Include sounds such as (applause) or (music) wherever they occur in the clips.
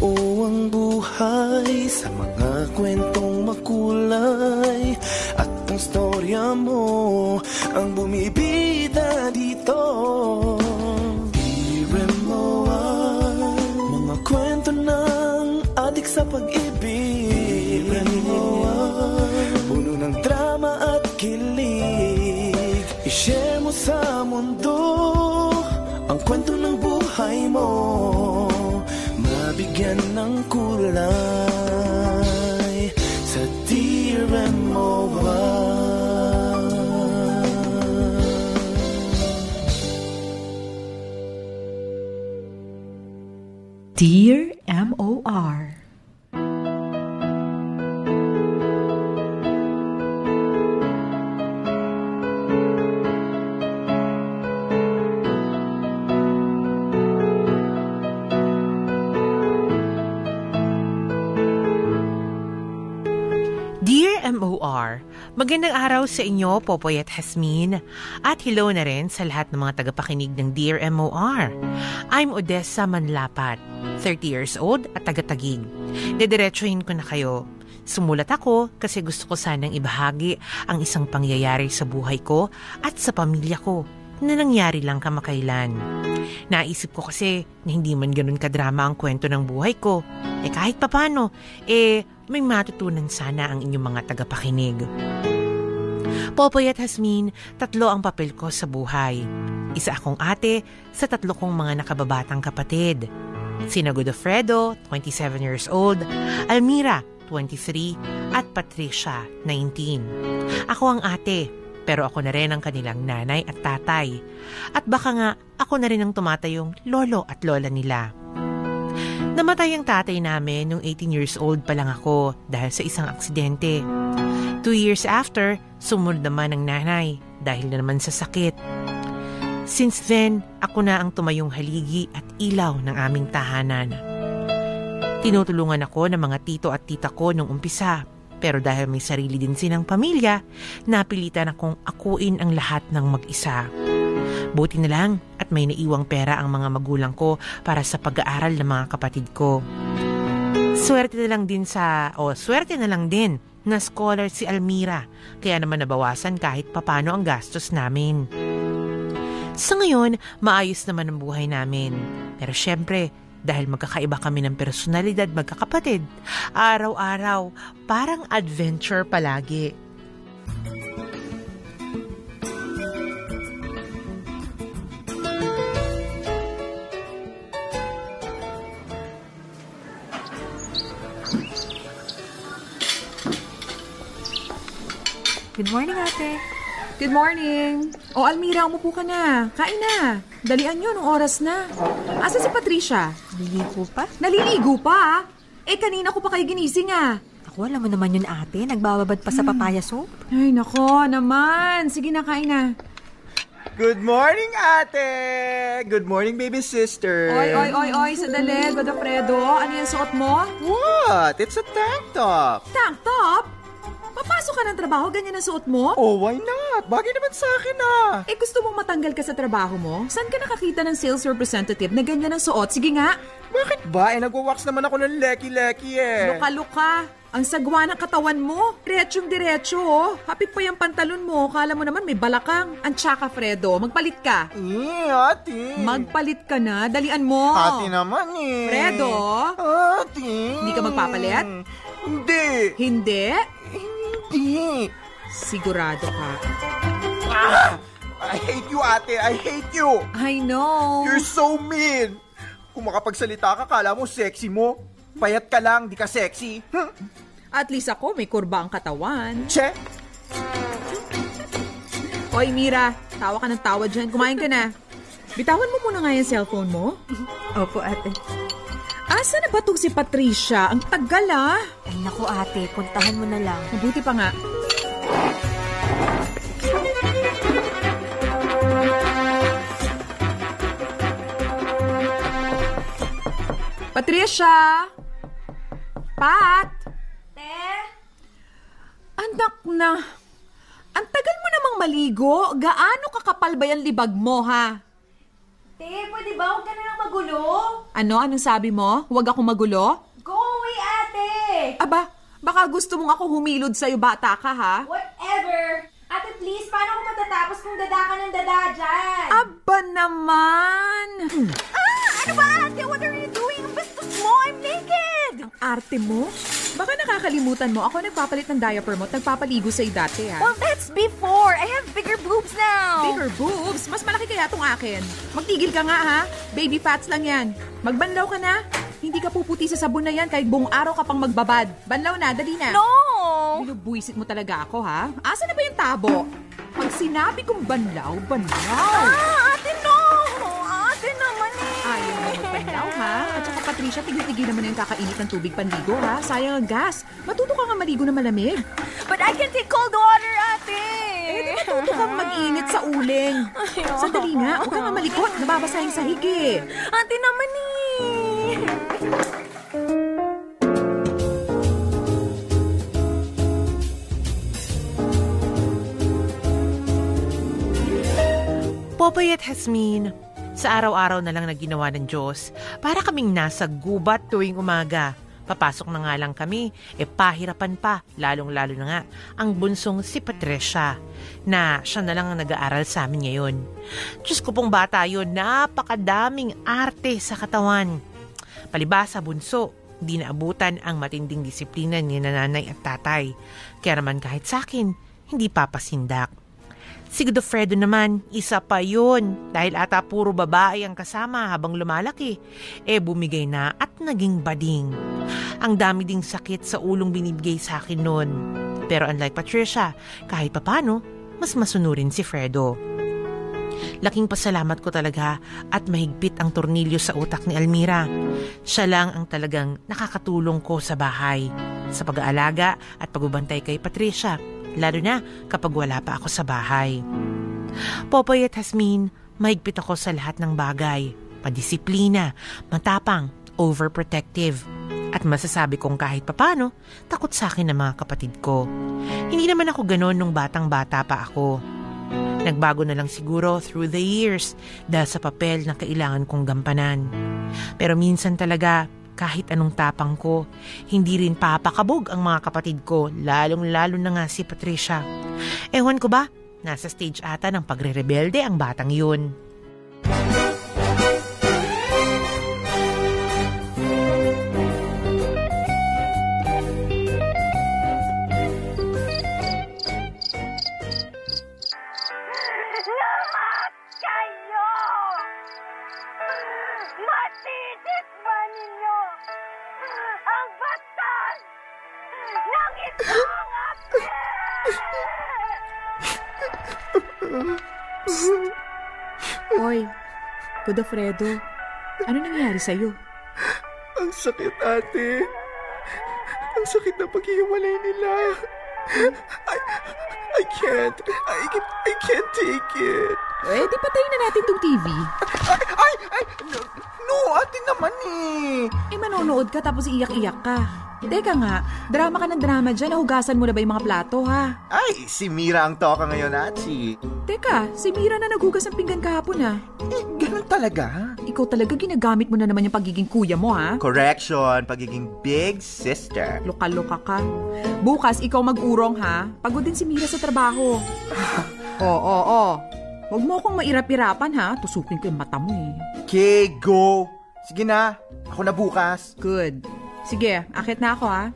Binuo ang buhay sa mga kwentong makulay At ang storya mo ang bumibida dito. I-remoa Mga kwento ng adik sa pag-ibig. I-remoa Puno ng drama at kilig. I-share mo sa mundo Ang kwento ng buhay mo Mabigyan ng kulay magandang araw sa inyo, Popoy at Hasmin. At hello na rin sa lahat ng mga tagapakinig ng Dear MOR. I'm Odessa Manlapat, 30 years old at taga-tagig. Dediretsuhin ko na kayo. Sumulat ako kasi gusto ko sanang ibahagi ang isang pangyayari sa buhay ko at sa pamilya ko na nangyari lang kamakailan. Naisip ko kasi na hindi man ganun kadrama ang kwento ng buhay ko. Eh kahit papano, eh may matutunan sana ang inyong mga tagapakinig. Popoy at Hasmin, tatlo ang papel ko sa buhay. Isa akong ate sa tatlo kong mga nakababatang kapatid. Sina Godofredo, 27 years old, Almira, 23, at Patricia, 19. Ako ang ate, pero ako na rin ang kanilang nanay at tatay. At baka nga ako na rin ang tumatayong lolo at lola nila. Namatay ang tatay namin nung 18 years old pa lang ako dahil sa isang aksidente. Two years after, sumunod naman ang nanay dahil na naman sa sakit. Since then, ako na ang tumayong haligi at ilaw ng aming tahanan. Tinutulungan ako ng mga tito at tita ko nung umpisa. Pero dahil may sarili din silang pamilya, napilitan akong akuin ang lahat ng mag-isa. Buti na lang at may naiwang pera ang mga magulang ko para sa pag-aaral ng mga kapatid ko. Swerte na lang din sa, o swerte na lang din na scholar si Almira, kaya naman nabawasan kahit papano ang gastos namin. Sa ngayon, maayos naman ang buhay namin. Pero syempre, dahil magkakaiba kami ng personalidad magkakapatid, araw-araw parang adventure palagi. Good morning, ate. Good morning. O, Almira, umupo ka na. Kain na. Dalian nyo nung oras na. Asa si Patricia? Liligo pa? Naliligo pa? Eh, kanina ko pa kayo ginising ah. Ako, alam mo naman yun ate. Nagbababad pa sa papaya soup. Ay, nako naman. Sige na, kain na. Good morning, ate! Good morning, baby sister! Oy, oy, oy, oy, sadali, Godofredo. Ano yung suot mo? What? It's a tank top! Tank top? Papasok ka ng trabaho, ganyan ang suot mo? Oh, why not? Bagay naman sa akin ah! Eh, gusto mong matanggal ka sa trabaho mo? Saan ka nakakita ng sales representative na ganyan ang suot? Sige nga. Bakit ba? Eh, nagwa-wax naman ako ng leki-leki eh. Luka-luka. Ang sagwa ng katawan mo. Diretsyong diretso, oh. Hapit pa yung pantalon mo. Kala mo naman may balakang. Ang tsaka, Fredo. Magpalit ka. Eh, ate. Magpalit ka na. Dalian mo. Ate naman eh. Fredo? Ate. Hindi ka magpapalit? Hindi. Hindi? Hindi. Sigurado ka. Ah! I hate you, ate. I hate you. I know. You're so mean. Kung makapagsalita ka, kala mo sexy mo. Payat ka lang, di ka sexy. Hm? At least ako may kurba ang katawan. Che? Hoy, Mira. Tawa ka ng tawa dyan. Kumain ka na. Bitawan mo muna nga yung cellphone mo. Opo, ate. Asa na ba tong si Patricia? Ang tagal ah. Ay, naku ate. Puntahan mo na lang. Mabuti pa nga. Patricia! Pat! Te? Anak na. Ang tagal mo namang maligo. Gaano kakapal ba yan libag mo, ha? Te, pwede ba huwag ka na lang magulo. Ano? Anong sabi mo? Huwag ako magulo? Go away, ate. Aba, baka gusto mong ako humilod sa'yo, bata ka, ha? Whatever. Ate, please, paano ako matatapos kung dada ka ng dada dyan? Aba naman! Ah, ano ba, ate? What are you doing? Ang bastos mo! I'm naked! Ang arte mo? Baka nakakalimutan mo, ako nagpapalit ng diaper mo at nagpapaligo sa'yo dati, ha? Well, that's before. I have bigger boobs now. Bigger boobs? Mas malaki kaya tong akin. Magtigil ka nga, ha? Baby fats lang yan. Magbanlaw ka na. Hindi ka puputi sa sabon na yan kahit buong araw ka pang magbabad. Banlaw na, dali na. No! Binubuisit mo talaga ako, ha? Asa na ba yung tabo? Pag sinabi kong banlaw, banlaw. Ah, Patricia, tigil-tigil naman na yung kakainit ng tubig panligo, ha? Sayang ang gas. Matuto ka nga maligo na malamig. But I can take cold water, ate. Eh, di matuto kang mag-init sa uling. Ayaw. Sandali nga, huwag ka nga malikot. Nababasa yung sahig, eh. Ate naman eh. Popoy at Hasmin, sa araw-araw na lang na ginawa ng Diyos, para kaming nasa gubat tuwing umaga. Papasok na nga lang kami, e pahirapan pa, lalong-lalo na nga, ang bunsong si Patricia, na siya na lang ang nag-aaral sa amin ngayon. Diyos ko pong bata yun, napakadaming arte sa katawan. Palibasa bunso, di naabutan ang matinding disiplina ni nanay at tatay. Kaya naman kahit sa akin, hindi papasindak. Si Godofredo naman, isa pa yun. Dahil ata puro babae ang kasama habang lumalaki. Eh bumigay na at naging bading. Ang dami ding sakit sa ulong binibigay sa akin noon. Pero unlike Patricia, kahit papano, mas masunurin si Fredo. Laking pasalamat ko talaga at mahigpit ang tornilyo sa utak ni Almira. Siya lang ang talagang nakakatulong ko sa bahay, sa pag-aalaga at pagbabantay kay Patricia, lalo na kapag wala pa ako sa bahay. Popoy at Hasmin, mahigpit ako sa lahat ng bagay. Padisiplina, matapang, overprotective. At masasabi kong kahit papano, takot sa akin ng mga kapatid ko. Hindi naman ako ganon nung batang-bata pa ako. Nagbago na lang siguro through the years dahil sa papel na kailangan kong gampanan. Pero minsan talaga, kahit anong tapang ko, hindi rin papakabog ang mga kapatid ko, lalong-lalo na nga si Patricia. Ewan ko ba, nasa stage ata ng pagre-rebelde ang batang yun. Godofredo, ano nangyari sa'yo? Ang sakit, ate. Ang sakit na paghihiwalay nila. I, I can't. I, I can't take it. Eh, di patayin na natin tong TV. Ay, ay, ay, no, no, ate naman eh. Eh, manonood ka tapos iyak-iyak ka. Teka nga, drama ka ng drama dyan. Nahugasan mo na ba yung mga plato, ha? Ay, si Mira ang toka ngayon, Achi. Teka, si Mira na naghugas ng pinggan kahapon, ha? Eh, ganun talaga. Ikaw talaga ginagamit mo na naman yung pagiging kuya mo, ha? Correction, pagiging big sister. Loka-loka ka. Bukas, ikaw mag-urong, ha? Pagod din si Mira sa trabaho. (sighs) Oo, oo, oo. Huwag mo akong mairap-irapan, ha? Tusukin ko yung mata mo, eh. Okay, go. Sige na, ako na bukas. Good. Sige, akit na ako, ha?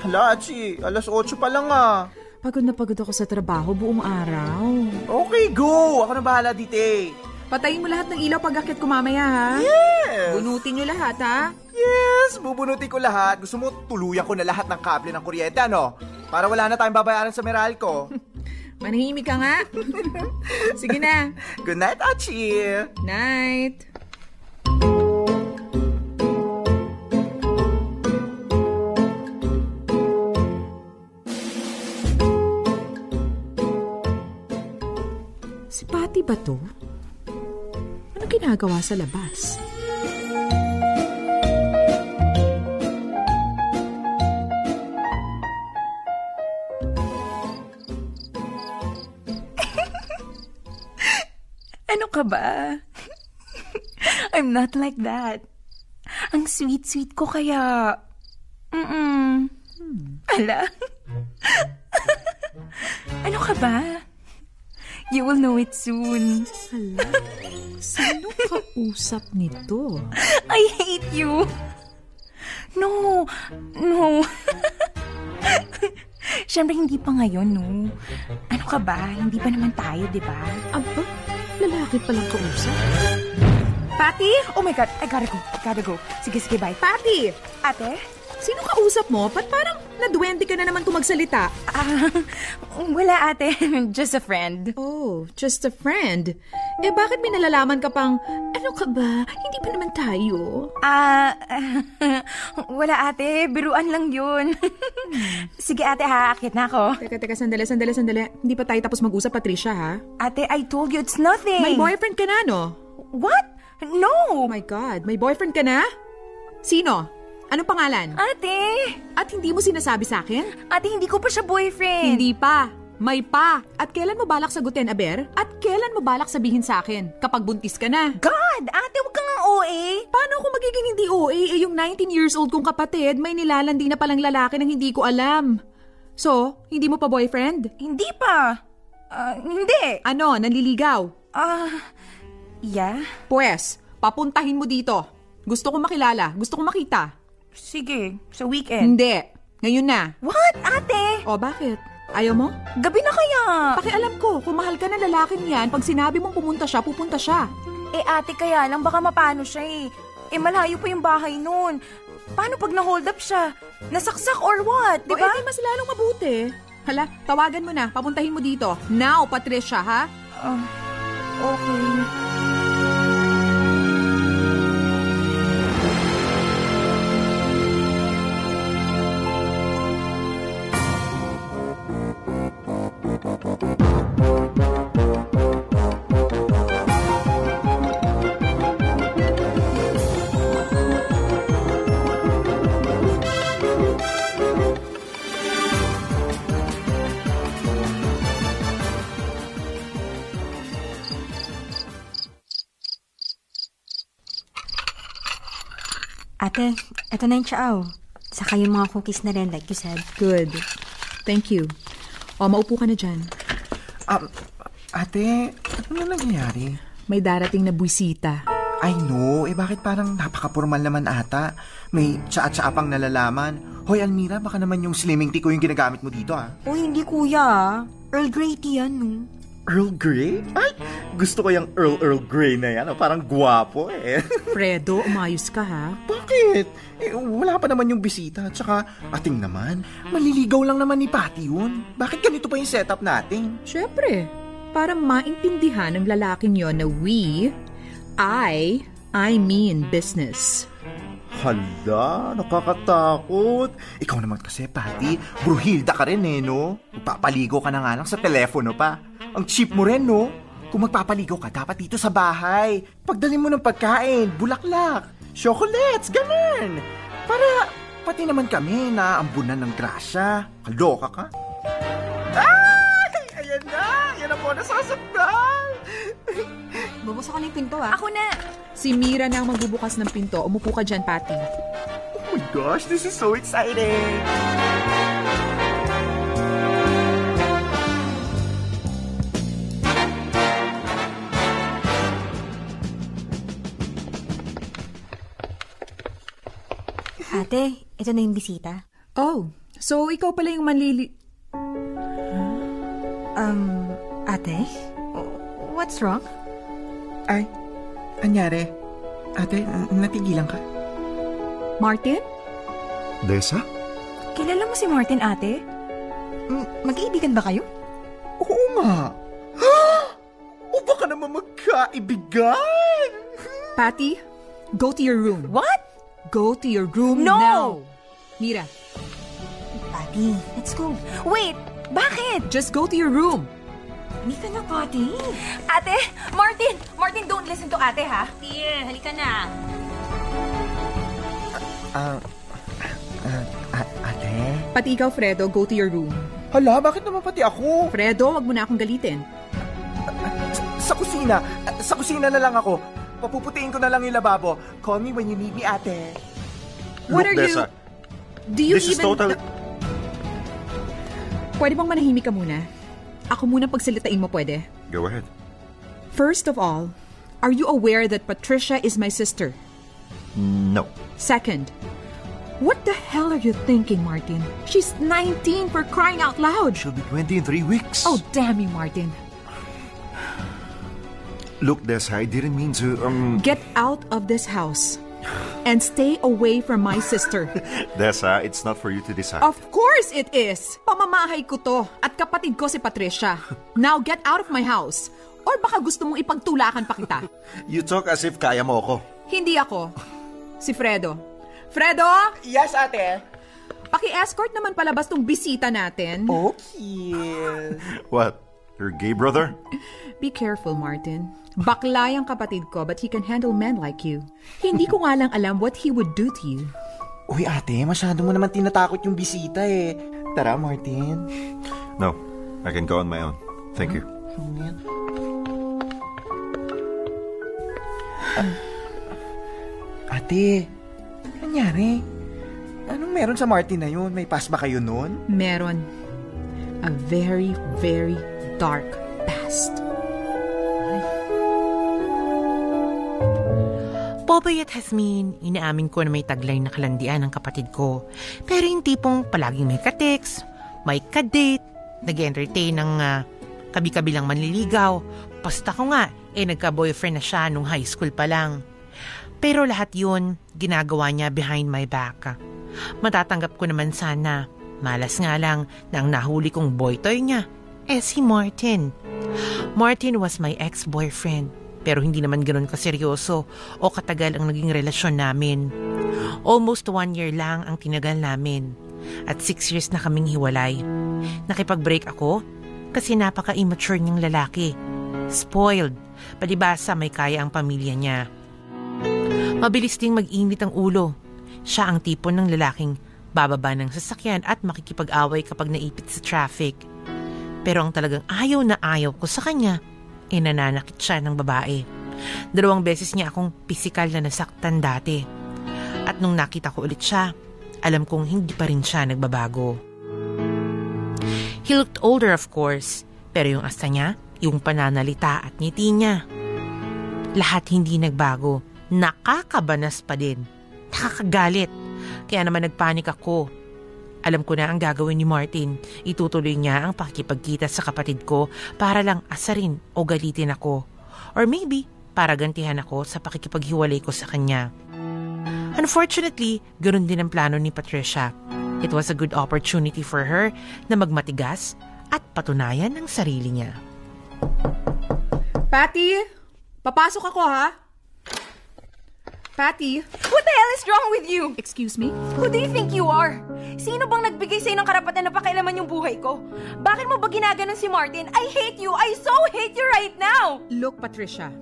Hala, Achi, alas 8 pa lang ah. Pagod na pagod ako sa trabaho buong araw. Okay, go. Ako na bahala dito eh. Patayin mo lahat ng ilaw pag akit ko mamaya, ha? Yes! Bunutin nyo lahat, ha? Yes! Bubunutin ko lahat. Gusto mo tuluyan ko na lahat ng kable ng kuryente, ano? Para wala na tayong babayaran sa Meralco. (laughs) Manahimik ka nga. (laughs) Sige na. Good night, Achi! Night. Patty ba to? Ano ginagawa sa labas? (laughs) Ano ka ba? (laughs) I'm not like that. Ang sweet-sweet ko kaya... Mm-mm. Ala. (laughs) ano ka ba? You will know it soon. Sino kausap nito? I hate you. No. No. (laughs) Siyempre, hindi pa ngayon, no? Ano ka ba? Hindi pa naman tayo, di ba? Aba, lalaki palang kausap. Patty? Oh my God, I gotta go. I gotta go. Sige, sige, bye. Patty! Ate? Sino kausap mo? Ba't parang naduwende ka na naman kung magsalita? Ah, (laughs) wala ate. (laughs) Just a friend. Oh, just a friend. Eh bakit may nalalaman ka pang, ano ka ba? Hindi pa naman tayo. Ah, (laughs) wala ate. Biruan lang yun. Sige ate ha, akit na ako. Teka, teka, sandali, sandali, sandali. Hindi pa tayo tapos mag-usap, Patricia, ha? Ate, I told you it's nothing. May boyfriend ka na, no? What? No! Oh my God, may boyfriend ka na? Sino? Anong pangalan? Ate! At hindi mo sinasabi sa akin? Ate, hindi ko pa siya boyfriend. Hindi pa. May pa. At kailan mo balak sagutin, Aber? At kailan mo balak sabihin sa akin? Kapag buntis ka na. God! Ate, huwag kang ang OA. Paano ako magiging hindi OA? Eh, yung 19 years old kong kapatid, may nilalandi na palang lalaki nang hindi ko alam. So, hindi mo pa boyfriend? Hindi pa. Ah, hindi. Ano, nanliligaw? Ah, yeah? Pues, papuntahin mo dito. Gusto ko makilala. Gusto ko makita. Sige, sa weekend. Hindi. Ngayon na. What, ate? O, bakit? Ayaw mo? Gabi na kaya. Pakialam ko, kung mahal ka ng lalaking yan, pag sinabi mong pumunta siya, pupunta siya. Eh ate, kaya lang baka mapano siya eh. Eh malayo pa yung bahay noon. Paano pag na-hold up siya? Nasaksak or what? Di Di ba? ba? mas lalong mabuti. Hala, tawagan mo na. Papuntahin mo dito. Now, Patricia, ha? Ah, okay. Ate, eto na yung chow. Saka yung mga cookies na rin, like you said. Good. Thank you. O, maupo ka na dyan. Um, ate, ano na nangyayari? May darating na buwisita. I know, eh bakit parang napaka-formal naman ata? May tsaa-tsaa pang nalalaman. Hoy Almira, baka naman yung slimming tea ko yung ginagamit mo dito ah. Oh, hindi kuya. Earl Grey tea yan, no? Earl Grey? Ay, gusto ko yung Earl Earl Grey na yan. Parang gwapo eh. (laughs) Fredo, umayos ka, ha? Bakit? Eh, wala pa naman yung bisita. At saka, ating naman, maliligaw lang naman ni Patty yun. Bakit ganito pa yung setup natin? Siyempre, para maintindihan ng lalaking yon na we, I, I mean business. Hala, nakakatakot. Ikaw naman kasi, Patty, bruhilda ka rin eh, no? Magpapaligo ka na nga lang sa telepono pa. Ang cheap mo rin, no? Kung magpapaligo ka, dapat dito sa bahay. Pagdali mo ng pagkain, bulaklak, chocolates, ganun. Para pati naman kami na ambunan ng grasya. Kaloka ka? Ay! Ayan na! Yan ako nasasaktan! (laughs) Bubuksan ko na yung pinto, ah. Ako na. Si Mira na ang magbubukas ng pinto. Umupo ka dyan, Patty. Oh my gosh, this is so exciting! Ate, ito na yung bisita. Oh, so ikaw pala yung manlili... Um, ate? What's wrong? Ay, anyari? Ate, natigilan ka? Martin? Desa? Kilala mo si Martin, ate? M- magkaibigan ba kayo? Oo nga. o baka naman magkaibigan? Patty, go to your room. What? Go to your room No! now. Mira, Patty, let's go. Wait, bakit? just go to your room. Halika na, Patty. Ate, Martin! Martin, don't listen to ate, ha? Dear, halika na. Ah, ah, a- ate? Pati ikaw, Fredo, go to your room. Hala, bakit naman pati ako? Fredo, wag mo na akong galitin. Sa, sa kusina. Ah, Sa kusina na lang ako. Papuputiin ko na lang yung lababo. Call me when you need me, ate. What Look, are you... Dessa, Do you this is even... total... Pwede bang manahimik ka muna? Ako muna pagsalitain mo pwede. Go ahead. First of all, are you aware that Patricia is my sister? No. Second, what the hell are you thinking, Martin? She's 19 for crying out loud. She'll be 20 in three weeks. Oh, damn you, Martin. Look, Dessa, I didn't mean to, um... Get out of this house and stay away from my sister. (laughs) Dessa, it's not for you to decide. Of course it is! Pamamahay ko to at kapatid ko si Patricia. (laughs) Now get out of my house. Or baka gusto mong ipagtulakan pa kita. (laughs) You talk as if kaya mo ako. Hindi ako. Si Fredo. Fredo! Yes, ate. Paki-escort naman palabas tong bisita natin. Okay. What? Your gay brother? Be careful, Martin. Bakla yung kapatid ko but he can handle men like you. Hindi ko nga lang alam what he would do to you. Uy, ate, masyado mo naman tinatakot yung bisita eh. Tara, Martin. No. I can go on my own. Thank you. Ate, ano nangyari? Anong meron sa Martin na yun? May pass ba kayo nun? Meron. A very, very dark past. Popoy at Hasmin, inaamin ko na may taglay na kalandian ng kapatid ko. Pero yung tipong palaging may kateks, may kadate, nag-entertain ng ah, kabi-kabilang manliligaw. Basta ko nga, eh nagka-boyfriend na siya nung high school pa lang. Pero lahat yun, ginagawa niya behind my back. Matatanggap ko naman sana. Malas nga lang na ang nahuli kong boytoy niya, eh si Martin. Martin was my ex-boyfriend. Pero hindi naman ganun kaseryoso o katagal ang naging relasyon namin. Almost one year lang ang tinagal namin. At six years na kaming hiwalay. Nakipag-break ako kasi napaka-immature niyang lalaki. Spoiled. Palibasa may kaya ang pamilya niya. Mabilis ding mag-init ang ulo. Siya ang tipo ng lalaking bababa ng sasakyan at makikipag-away kapag naipit sa traffic. Pero ang talagang ayaw na ayaw ko sa kanya, eh nananakit siya ng babae. Dalawang beses niya akong pisikal na nasaktan dati. At nung nakita ko ulit siya, alam kong hindi pa rin siya nagbabago. He looked older of course, pero yung asta niya, yung pananalita at ngiti niya. Lahat hindi nagbago. Nakakabanas pa din. Nakakagalit. Kaya naman nagpanik ako. Alam ko na ang gagawin ni Martin. Itutuloy niya ang pakikipagkita sa kapatid ko para lang asarin o galitin ako. Or maybe, para gantihan ako sa pakikipaghiwalay ko sa kanya. Unfortunately, ganoon din ang plano ni Patricia. It was a good opportunity for her na magmatigas at patunayan ang sarili niya. Patty! Papasok ako, ha? Patty! What the hell is wrong with you? Excuse me? Who do you think you are? Sino bang nagbigay sa'yo ng karapatan na pakialaman yung buhay ko? Bakit mo ba ginaganon si Martin? I hate you! I so hate you right now! Look, Patricia.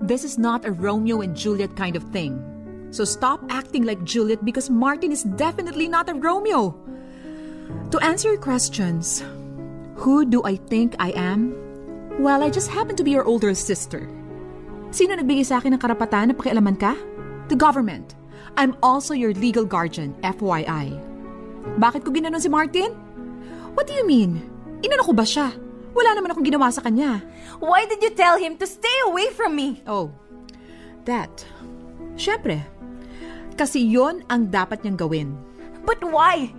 This is not a Romeo and Juliet kind of thing. So stop acting like Juliet because Martin is definitely not a Romeo. To answer your questions, who do I think I am? Well, I just happen to be your older sister. Sino nagbigay sa akin ng karapatan na pakialaman ka? The government. I'm also your legal guardian, FYI. Bakit ko ginanon si Martin? What do you mean? Inano ko ba siya? Wala naman akong ginawa sa kanya. Why did you tell him to stay away from me? Oh, that. Siyempre. Kasi yon ang dapat niyang gawin. But why?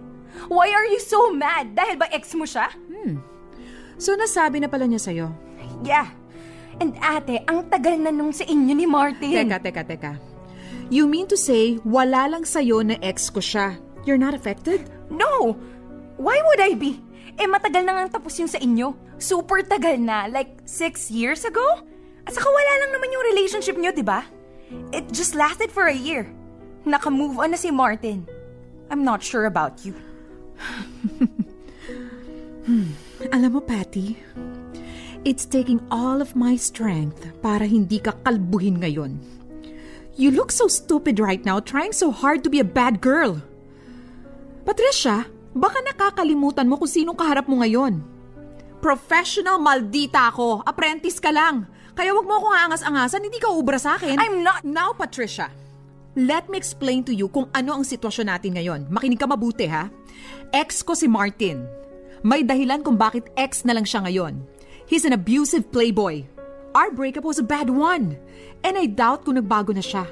Why are you so mad? Dahil ba ex mo siya? So nasabi na pala niya sa'yo. Yeah. And ate, ang tagal na nung sa inyo ni Martin. Teka, teka, teka. You mean to say, wala lang sa'yo na ex ko siya. You're not affected? No! Why would I be? Eh, matagal na nga tapos yung sa inyo. Super tagal na. Like, six years ago? At saka wala lang naman yung relationship nyo, di ba? It just lasted for a year. Naka-move on na si Martin. I'm not sure about you. Alam mo, Patty, it's taking all of my strength para hindi ka kalbuhin ngayon. You look so stupid right now trying so hard to be a bad girl. Patricia, baka nakakalimutan mo kung sinong kaharap mo ngayon. Professional maldita ako. Apprentice ka lang. Kaya wag mo akong aangas-angasan, hindi ka ubra sa akin. I'm not... Now, Patricia, let me explain to you kung ano ang sitwasyon natin ngayon. Makinig ka mabuti, ha? Ex ko si Martin. May dahilan kung bakit ex na lang siya ngayon. He's an abusive playboy. Our breakup was a bad one. And I doubt kung nagbago na siya.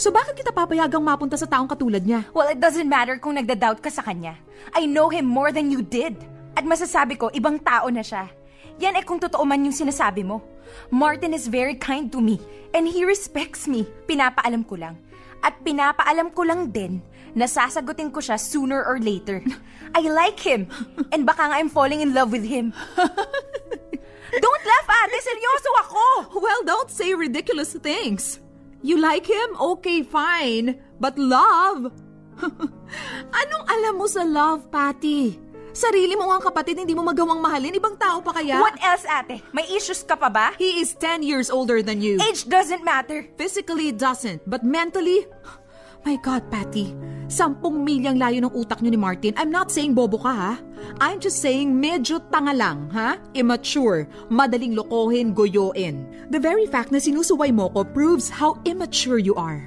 So bakit kita papayagang mapunta sa taong katulad niya? Well, it doesn't matter kung nagda-doubt ka sa kanya. I know him more than you did. At masasabi ko, ibang tao na siya. Yan ay kung totoo man yung sinasabi mo. Martin is very kind to me. And he respects me. Pinapaalam ko lang. At pinapaalam ko lang din na sasagutin ko siya sooner or later. (laughs) I like him. And baka nga I'm falling in love with him. (laughs) Don't laugh, ate! Seryoso ako! Well, don't say ridiculous things. You like him? Okay, fine. But love? (laughs) Anong alam mo sa love, Patty? Sarili mo nga kapatid, hindi mo magawang mahalin. Ibang tao pa kaya? What else, ate? May issues ka pa ba? He is 10 years older than you. Age doesn't matter. Physically, it doesn't. But mentally... (sighs) My God, Patty. Sampung milyang layo ng utak niyo ni Martin. I'm not saying bobo ka, ha? I'm just saying medyo tanga lang, ha? Immature. Madaling lokohin, goyoin. The very fact na sinusuway mo ko proves how immature you are.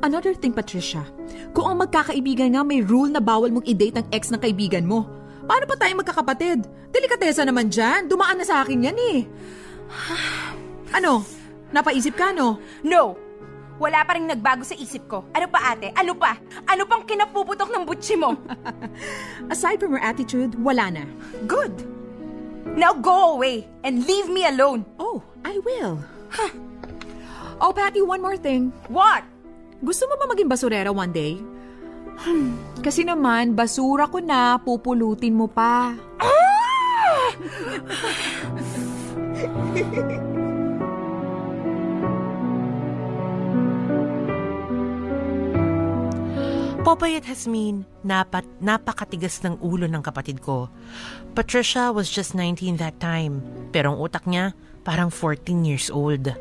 Another thing, Patricia. Kung ang magkakaibigan nga may rule na bawal mong i-date ang ex ng kaibigan mo, paano pa tayo magkakapatid? Delikatesa naman dyan. Dumaan na sa akin yan eh. (sighs) ano? Napaisip ka, no? No! Wala pa rin nagbago sa isip ko. Ano pa ate? Ano pa? Ano pang kinapuputok ng butsi mo? (laughs) Aside from her attitude, wala na. Good! Now go away and leave me alone. Oh, I will. Oh, Patty, one more thing. What? Gusto mo ba maging basurera one day? Hmm, kasi naman, basura ko na, pupulutin mo pa. Ah! (laughs) Popeye at Hasmin, napat, napakatigas ng ulo ng kapatid ko. Patricia was just 19 that time, pero ang utak niya parang 14 years old.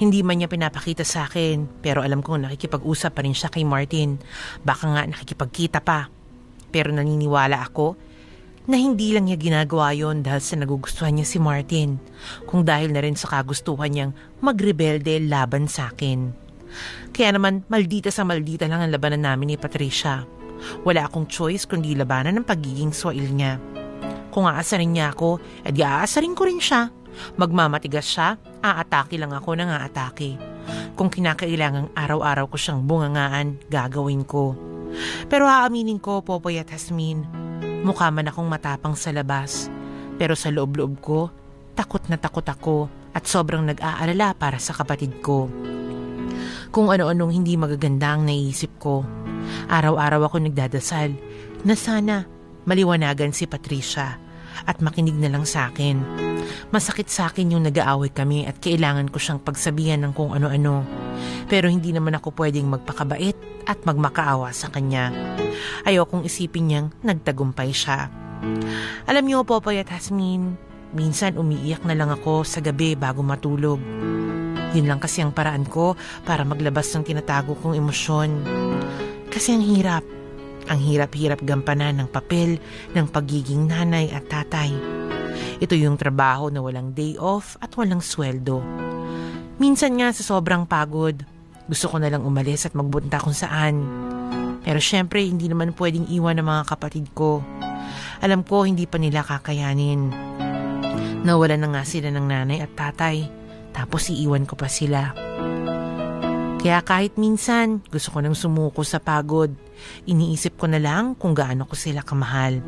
Hindi man niya pinapakita sa akin, pero alam kong nakikipag-usap pa rin siya kay Martin. Baka nga nakikipagkita pa. Pero naniniwala ako na hindi lang niya ginagawa yon dahil sa nagugustuhan niya si Martin, kung dahil na rin sa kagustuhan niyang magrebelde laban sa akin. Kaya naman, maldita sa maldita lang ang labanan namin ni Patricia. Wala akong choice kundi labanan ng pagiging swail niya. Kung aasarin niya ako, edi aasarin ko rin siya. Magmamatigas siya, aatake lang ako ng aatake. Kung kinakailangang araw-araw ko siyang bungangaan, gagawin ko. Pero aaminin ko, Popoy at Hasmin, mukha man akong matapang sa labas. Pero sa loob-loob ko, takot na takot ako at sobrang nag-aalala para sa kapatid ko kung ano-anong hindi magaganda ang naisip ko. Araw-araw ako nagdadasal na sana maliwanagan si Patricia at makinig na lang sa akin. Masakit sa akin yung nag-aaway kami at kailangan ko siyang pagsabihan ng kung ano-ano. Pero hindi naman ako pwedeng magpakabait at magmakaawa sa kanya. Ayokong isipin niyang nagtagumpay siya. Alam niyo, Popoy at Hasmin, minsan umiiyak na lang ako sa gabi bago matulog. Yun lang kasi ang paraan ko para maglabas ng tinatago kong emosyon. Kasi ang hirap. Ang hirap-hirap gampanan ng papel ng pagiging nanay at tatay. Ito yung trabaho na walang day off at walang sweldo. Minsan nga sa sobrang pagod, gusto ko na lang umalis at magbunta kung saan. Pero syempre, hindi naman pwedeng iwan ng mga kapatid ko. Alam ko, hindi pa nila kakayanin. Nawala na nga sila ng nanay at tatay tapos iiwan ko pa sila. Kaya kahit minsan gusto ko nang sumuko sa pagod, iniisip ko na lang kung gaano ko sila kamahal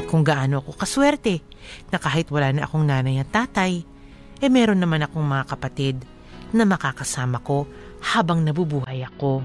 at kung gaano ako kaswerte na kahit wala na akong nanay at tatay, eh meron naman akong mga kapatid na makakasama ko habang nabubuhay ako.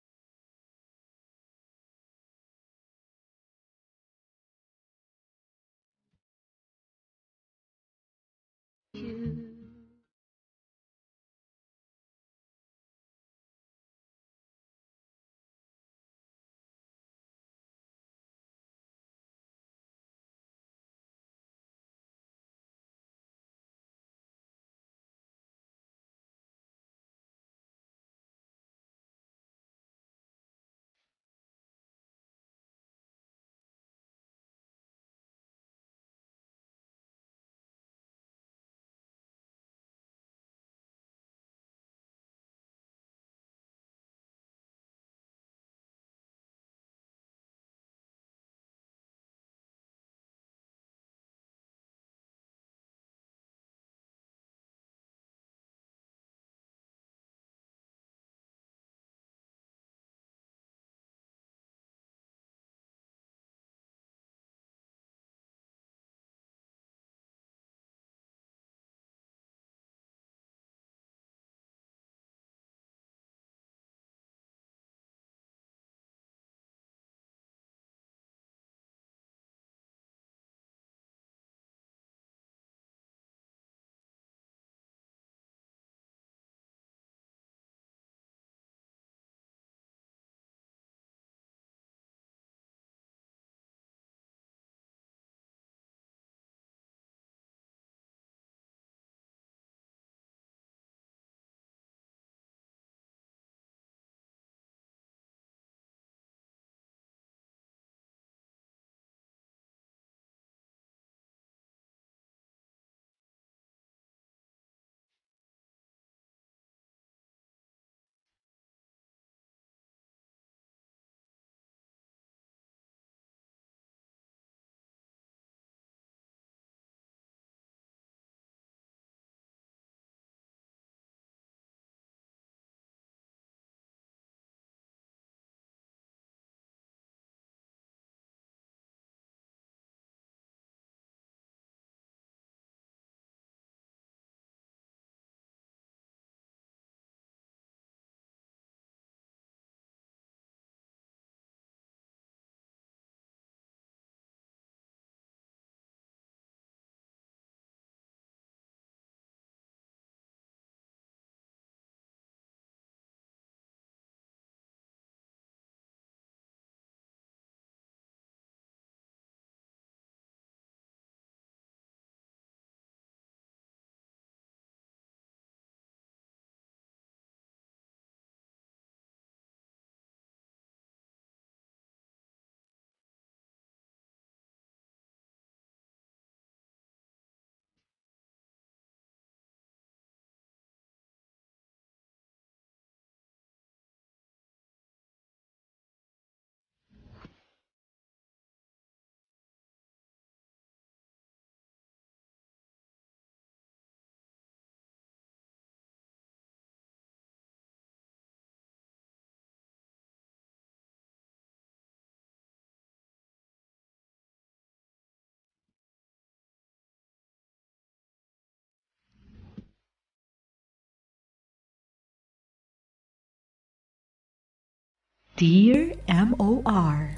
Dear M.O.R.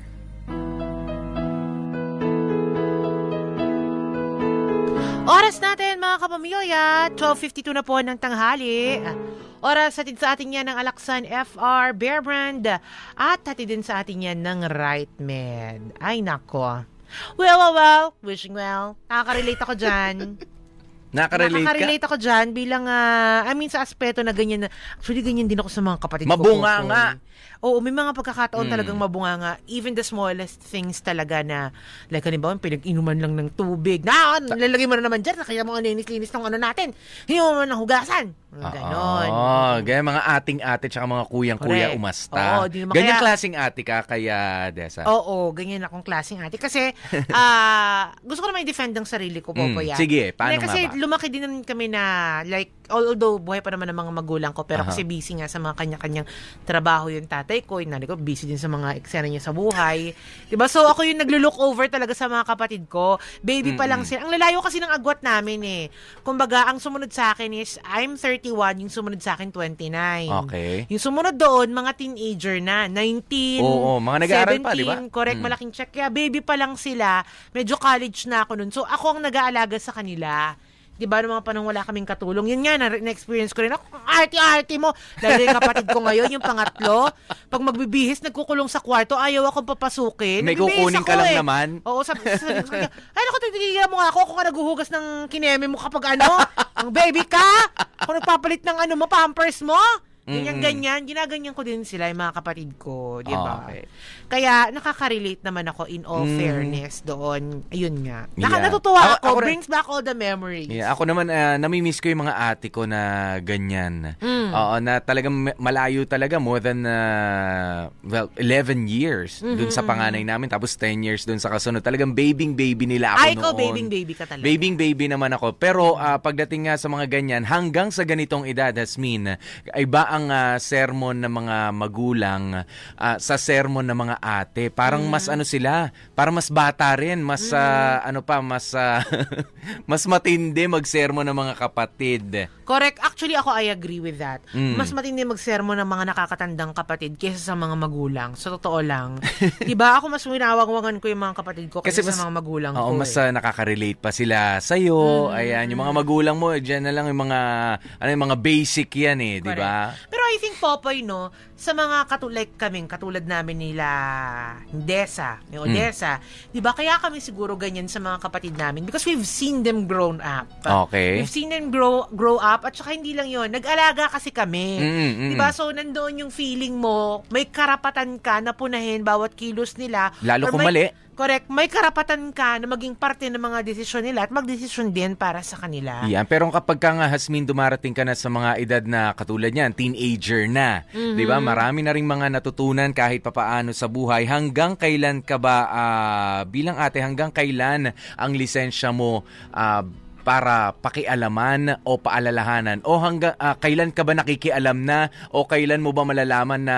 Oras natin mga kapamilya, 12.52 na po ng tanghali. Oras hatid sa atin yan ng Alaksan FR, Bear Brand, at hatid din sa atin yan ng Right Man. Ay nako. Well, well, well, wishing well. Nakaka-relate ako dyan. (laughs) Nakarelate ka? Nakaka-relate ako dyan bilang, ah, I mean, sa aspeto na ganyan. na- Actually, ganyan din ako sa mga kapatid ko. Mabunga nga. Oo, may mga pagkakataon Mm. talagang mabunga nga. Even the smallest things talaga na, like, halimbawa, pinag-inuman lang ng tubig. Na, lalagay mo na naman dyan. Kaya mo ang linis-linis ng ano natin. Hindi mo naman ng hugasan. Ganon. Oo, ganyan mga ating-ate tsaka mga kuyang-kuya Correct. umasta. Oo, di naman Ganyan kaya- klaseng ate ka kaya, Desa? Oo, ganyan akong klaseng ate. Kasi, (laughs) ah gusto ko naman i-defend ang sarili ko, Mm, Popoy. ah. sige, paano Hindi, kasi nga ba? lumaki din naman kami na, like, although buhay pa naman ang mga magulang ko, pero Aha. kasi busy nga sa mga kanya-kanyang trabaho yung tatay ko, yung nanay ko, busy din sa mga eksena niya sa buhay. 'Di ba So, ako yung naglo-look over talaga sa mga kapatid ko. Baby pa lang sila. Ang lalayo kasi ng agwat namin eh. Kumbaga, ang sumunod sa akin is, I'm 31, yung sumunod sa akin 29. Okay. Yung sumunod doon, mga teenager na, 19, Oo, mga nag-aaral pa, di ba? 17, Correct, Mm. malaking check. Kaya baby pa lang sila, medyo college na ako nun. So ako ang nag-aalaga sa kanila. Di ba, noong mga panahon wala kaming katulong. Yun nga, na- na-experience ko rin. Ako, arte-arte mo. Lalo yung kapatid ko ngayon, yung pangatlo. Pag magbibihis, nagkukulong sa kwarto, ayaw akong papasukin. May kukunin ka ako lang eh. naman. Oo, sabi, sabi ko ay naku, titigilan mo nga ako. Ako nga naghuhugas ng kineme mo kapag ano, ang baby ka. Ako nagpapalit ng ano mo, pampers mo. Ganyan-ganyan. Ginaganyan ko din sila, yung mga kapatid ko. Di ba? Okay. Kaya nakaka-relate naman ako in all Mm. fairness doon. Ayun nga. Naka, Yeah. Natutuwa Ako- ako. ako rin- brings back all the memories. Yeah, ako naman, ah, namimiss ko yung mga ate ko na ganyan. Mm. Oo, na talagang ma- malayo talaga, more than, ah, well, 11 years dun sa panganay namin, tapos 10 years dun sa kasunod. Talagang babing-baby nila ako Ay, noon. babing-baby ka talaga. Babing-baby naman ako. Pero ah, pagdating nga sa mga ganyan, hanggang sa ganitong edad, Hasmin, iba ang ah, sermon ng mga magulang ah, sa sermon ng mga ate. Parang mas ano sila, parang mas bata rin, mas ah, ano pa, mas ah, (laughs) mas matindi mag-sermon ng mga kapatid. Correct. Actually, ako I agree with that. Mm. Mas matindi magsermo ng mga nakakatandang kapatid kaysa sa mga magulang. Sa totoo lang. (laughs) diba? Ako mas winawagwagan ko yung mga kapatid ko kaysa sa mga magulang Oo, ko. mas eh. ah, nakaka-relate pa sila sa iyo. Ayan, yung mga magulang mo, diyan na lang yung mga ano yung mga basic yan eh, di ba? Pero I think, Popoy, no, sa mga katulad kaming, katulad namin nila Desa, ni Hmm. Odessa, di ba, kaya kami siguro ganyan sa mga kapatid namin because we've seen them grown up. Okay. We've seen them grow grow up at saka hindi lang yon nag-alaga kasi kami. Mm, mm. Di ba? So, nandoon yung feeling mo, may karapatan ka na punahin bawat kilos nila. Lalo kung may- mali. Correct. May karapatan ka na maging parte ng mga desisyon nila at magdesisyon din para sa kanila. Yan, pero kapag ka nga Hasmin dumarating ka na sa mga edad na katulad niyan, teenager na, 'di ba? Marami na ring mga natutunan kahit papaano sa buhay. Hanggang kailan ka ba ah, bilang ate hanggang kailan ang lisensya mo ah, para pakialaman o paalalahanan o hanggang ah, kailan ka ba nakikialam na o kailan mo ba malalaman na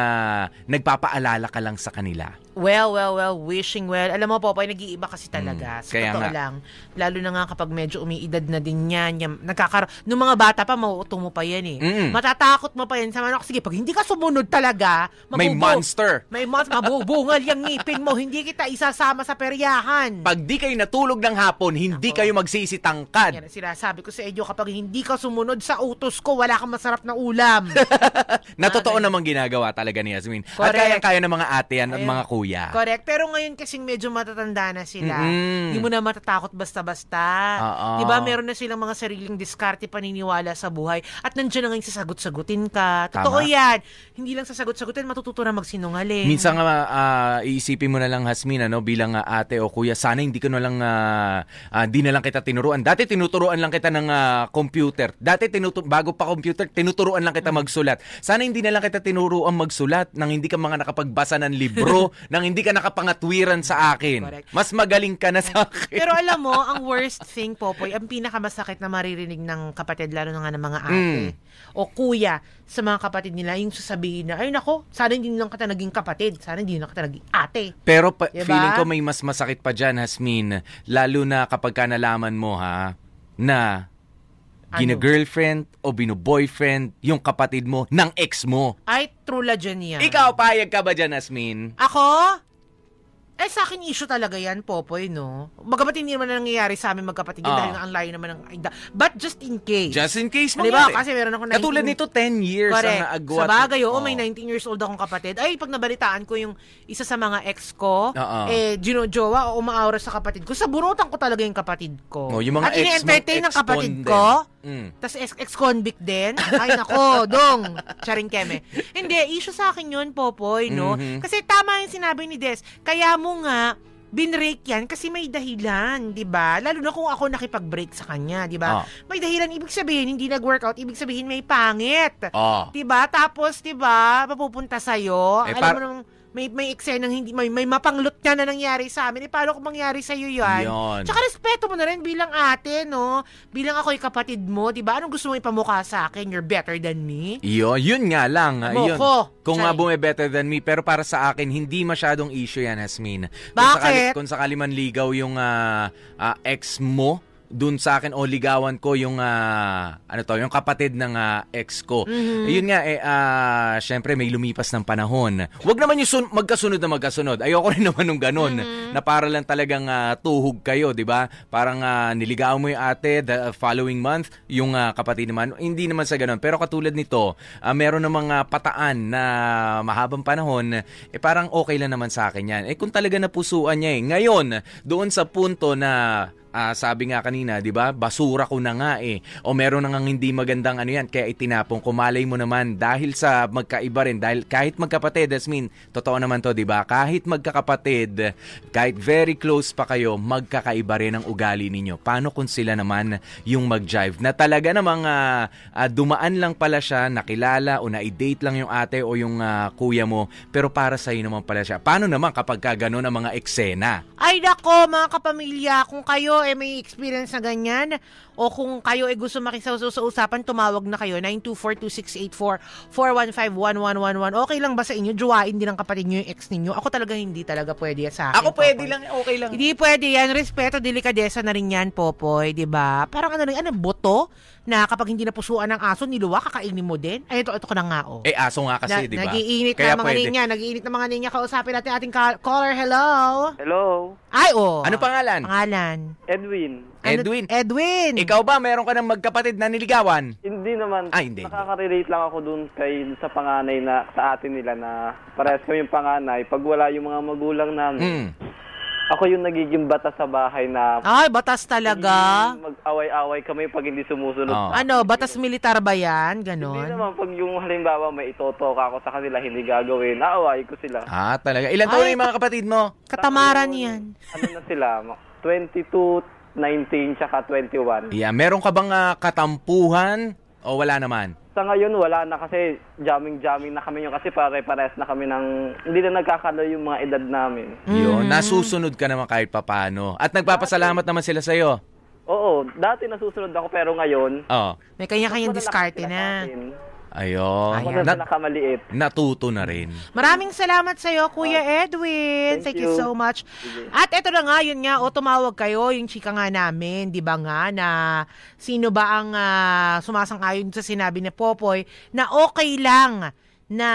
nagpapaalala ka lang sa kanila? Well, well, well, wishing well. Alam mo, Popoy, nag-iiba kasi talaga. Sa kaya totoo nga. lang. Lalo na nga kapag medyo umiidad na din yan. yan nagkakar- Nung mga bata pa, mauuto mo pa yan eh. Mm. Matatakot mo pa yan. Sama na, sige, pag hindi ka sumunod talaga, May mabubu- monster. May monster. Mabubungal yung ngipin mo. Hindi kita isasama sa peryahan. Pag di kayo natulog ng hapon, hindi kayo magsisitangkad. Yan sinasabi ko sa inyo, kapag hindi ka sumunod sa utos ko, wala kang masarap na ulam. (laughs) Na totoo namang ginagawa talaga ni Yasmin. At Correct. kaya-kaya ng mga ate yan at mga kuya. Correct. Pero ngayon kasing medyo matatanda na sila. Mm-mm. Hindi mo na matatakot basta-basta. Oo. Di ba? Meron na silang mga sariling diskarte paniniwala sa buhay. At nandiyan na ngayon sasagot-sagutin ka. Totoo Tama. yan. Hindi lang sasagot-sagutin, matututo na magsinungaling. Minsan nga ah, iisipin mo na lang Hasmin ano bilang ah, ate o kuya sana hindi ko na lang ah, ah, di na lang kita tinuruan. Dati tinuturuan lang kita ng ah, computer. Dati tinutu bago pa computer tinuturuan lang kita Mm. magsulat. Sana hindi na lang kita tinuruan magsulat nang hindi ka mga nakapagbasa ng libro, (laughs) nang hindi ka nakapangatwiran sa akin. Correct. Mas magaling ka na sa akin. Pero alam mo, (laughs) ang worst thing, Popoy, ang pinakamasakit na maririnig ng kapatid, lalo na nga ng mga ate Mm. o kuya sa mga kapatid nila, yung sasabihin na, ay nako, sana hindi lang kita naging kapatid, sana hindi lang kita naging ate. Pero pa- Diba? feeling ko may mas masakit pa dyan, Hasmin. Lalo na kapag ka nalaman mo, ha, na gina-girlfriend o bino-boyfriend yung kapatid mo ng ex mo. Ay, true la dyan yan. Ikaw, payag ka ba dyan, Asmin? Ako? Eh, sa akin issue talaga yan, Popoy, no? Bagamat hindi naman nangyayari sa amin magkapatid yun Ah. dahil nga ang layo naman ng... But just in case. Just in case mangyari. ba? Kasi meron ako 19... Katulad nito, 10 years Correct. ang agwat. Sa bagay, oo, Oh. may 19 years old akong kapatid. Ay, pag nabalitaan ko yung isa sa mga ex ko, Oo. eh, ginojowa o umaaura sa kapatid ko, sabunutan ko talaga yung kapatid ko. Oh, yung mga At ex ini-entertain ng kapatid ex-con ko, din. Mm. ex- ex-convict din. Ay, nako, (laughs) dong. Charing keme. Hindi, issue sa akin yun, Popoy, no? Mhm. Kasi tama yung sinabi ni Des. Kaya mo nga, binrake yan kasi may dahilan, 'di ba? Lalo na kung ako nakipag-break sa kanya, 'di ba? Ah. May dahilan ibig sabihin hindi nag-workout, ibig sabihin may pangit. Oh. 'Di ba? Tapos 'di ba, mapupunta sa iyo. Eh, Alam par- mo namang may may eksenang hindi may, may mapanglot ka na nangyari sa amin. Eh, paano kung mangyari sa iyo 'yan? Yun. Tsaka respeto mo na rin bilang ate, no? Bilang ako yung kapatid mo, 'di ba? Anong gusto mo ipamukha sa akin? You're better than me. Yun, yun nga lang. ah, Yun. Moko. Kung nga bume better than me, pero para sa akin, hindi masyadong issue yan, Hasmin. Kung Bakit? sakali, kung sakali man ligaw yung ah, ah, ex mo, dun sa akin o ligawan ko yung ah, ano to, yung kapatid ng ah, ex ko. Mhm. Yun nga eh ah, syempre may lumipas ng panahon. Huwag naman yung sun- magkasunod na magkasunod. Ayoko rin (laughs) naman nung ganun Mhm. na para lang talagang ah, tuhog kayo, 'di ba? Parang ah, niligawan mo yung ate the following month, yung ah, kapatid naman. Hindi naman sa ganun. Pero katulad nito, ah, meron ng mga pataan na mahabang panahon, eh parang okay lang naman sa akin 'yan. Eh kung talaga napusuan niya eh. Ngayon, doon sa punto na Ah, sabi nga kanina, 'di ba? Basura ko na nga eh. O meron na ngang hindi magandang ano 'yan, kaya itinapon ko. Malay mo naman dahil sa magkaiba rin, dahil kahit magkapatid, mean, totoo naman 'to, 'di ba? Kahit magkakapatid, kahit very close pa kayo, magkakaiba rin ang ugali ninyo. Paano kung sila naman yung mag-jive? Na talaga namang ah, ah, dumaan lang pala siya, nakilala o na-date lang yung ate o yung ah, kuya mo, pero para sa naman pala siya. Paano naman kapag ka ganun ang mga eksena? Ay nako, mga kapamilya, kung kayo eh may experience na ganyan o kung kayo eh gusto makisaw sa usapan, tumawag na kayo 924-2684-415-1111. Okay lang ba sa inyo? Juwain din ang kapatid nyo yung ex ninyo? Ako talaga hindi talaga pwede sa akin. Ako pwede Popoy. lang, okay lang. Hindi pwede yan. Respeto, delikadesa na rin yan, Popoy. 'di ba? Parang ano, ano, boto na kapag hindi napusuan ng aso, niluwa, kakainin mo din. Ay, ito, ito ko na nga, oh. Eh, aso nga kasi, Na- di ba? Nagiinit Kaya na mga pwede. ninya, nagiinit na mga ninya. Kausapin natin ating caller. Hello? Hello, Ay, oh. Ano pangalan? Pangalan. Edwin. Ano- Edwin. Edwin. Ikaw ba, meron ka ng magkapatid na niligawan? Hindi naman. Ah, hindi. Nakaka-relate lang ako dun kay sa panganay na sa atin nila na parehas kami yung panganay. Pag wala yung mga magulang namin, Hmm. ako yung nagiging bata sa bahay na Ay, batas talaga. mag-away-away kami pag hindi sumusunod. Oh. Ano, batas militar ba yan? Hindi Ganon. naman pag yung halimbawa may itotok ako sa kanila, hindi gagawin, naaway ko sila. Ah, talaga. Ilan taon Ay, na yung mga kapatid mo? Katamaran Tapos, yan. Ano na sila? 22, 19, tsaka 21. Yeah, meron ka bang ah, katampuhan o wala naman? Sa ngayon, wala na kasi jamming-jamming na kami yun kasi pare-pares na kami ng hindi na nagkakalayo yung mga edad namin. Yun, nasusunod ka naman kahit papano. At nagpapasalamat naman sila sa'yo. Oo, dati nasusunod ako pero ngayon, Oh, May kanya-kanyang diskarte na. Ayun. Ayan. na Nat- pinakamaliit. natuto na rin. Maraming salamat sa iyo, Kuya Edwin. Thank, thank you. you. so much. At eto na nga, yun nga, o tumawag kayo, yung chika nga namin, di ba nga, na sino ba ang ah, sumasang-ayon sa sinabi ni Popoy na okay lang na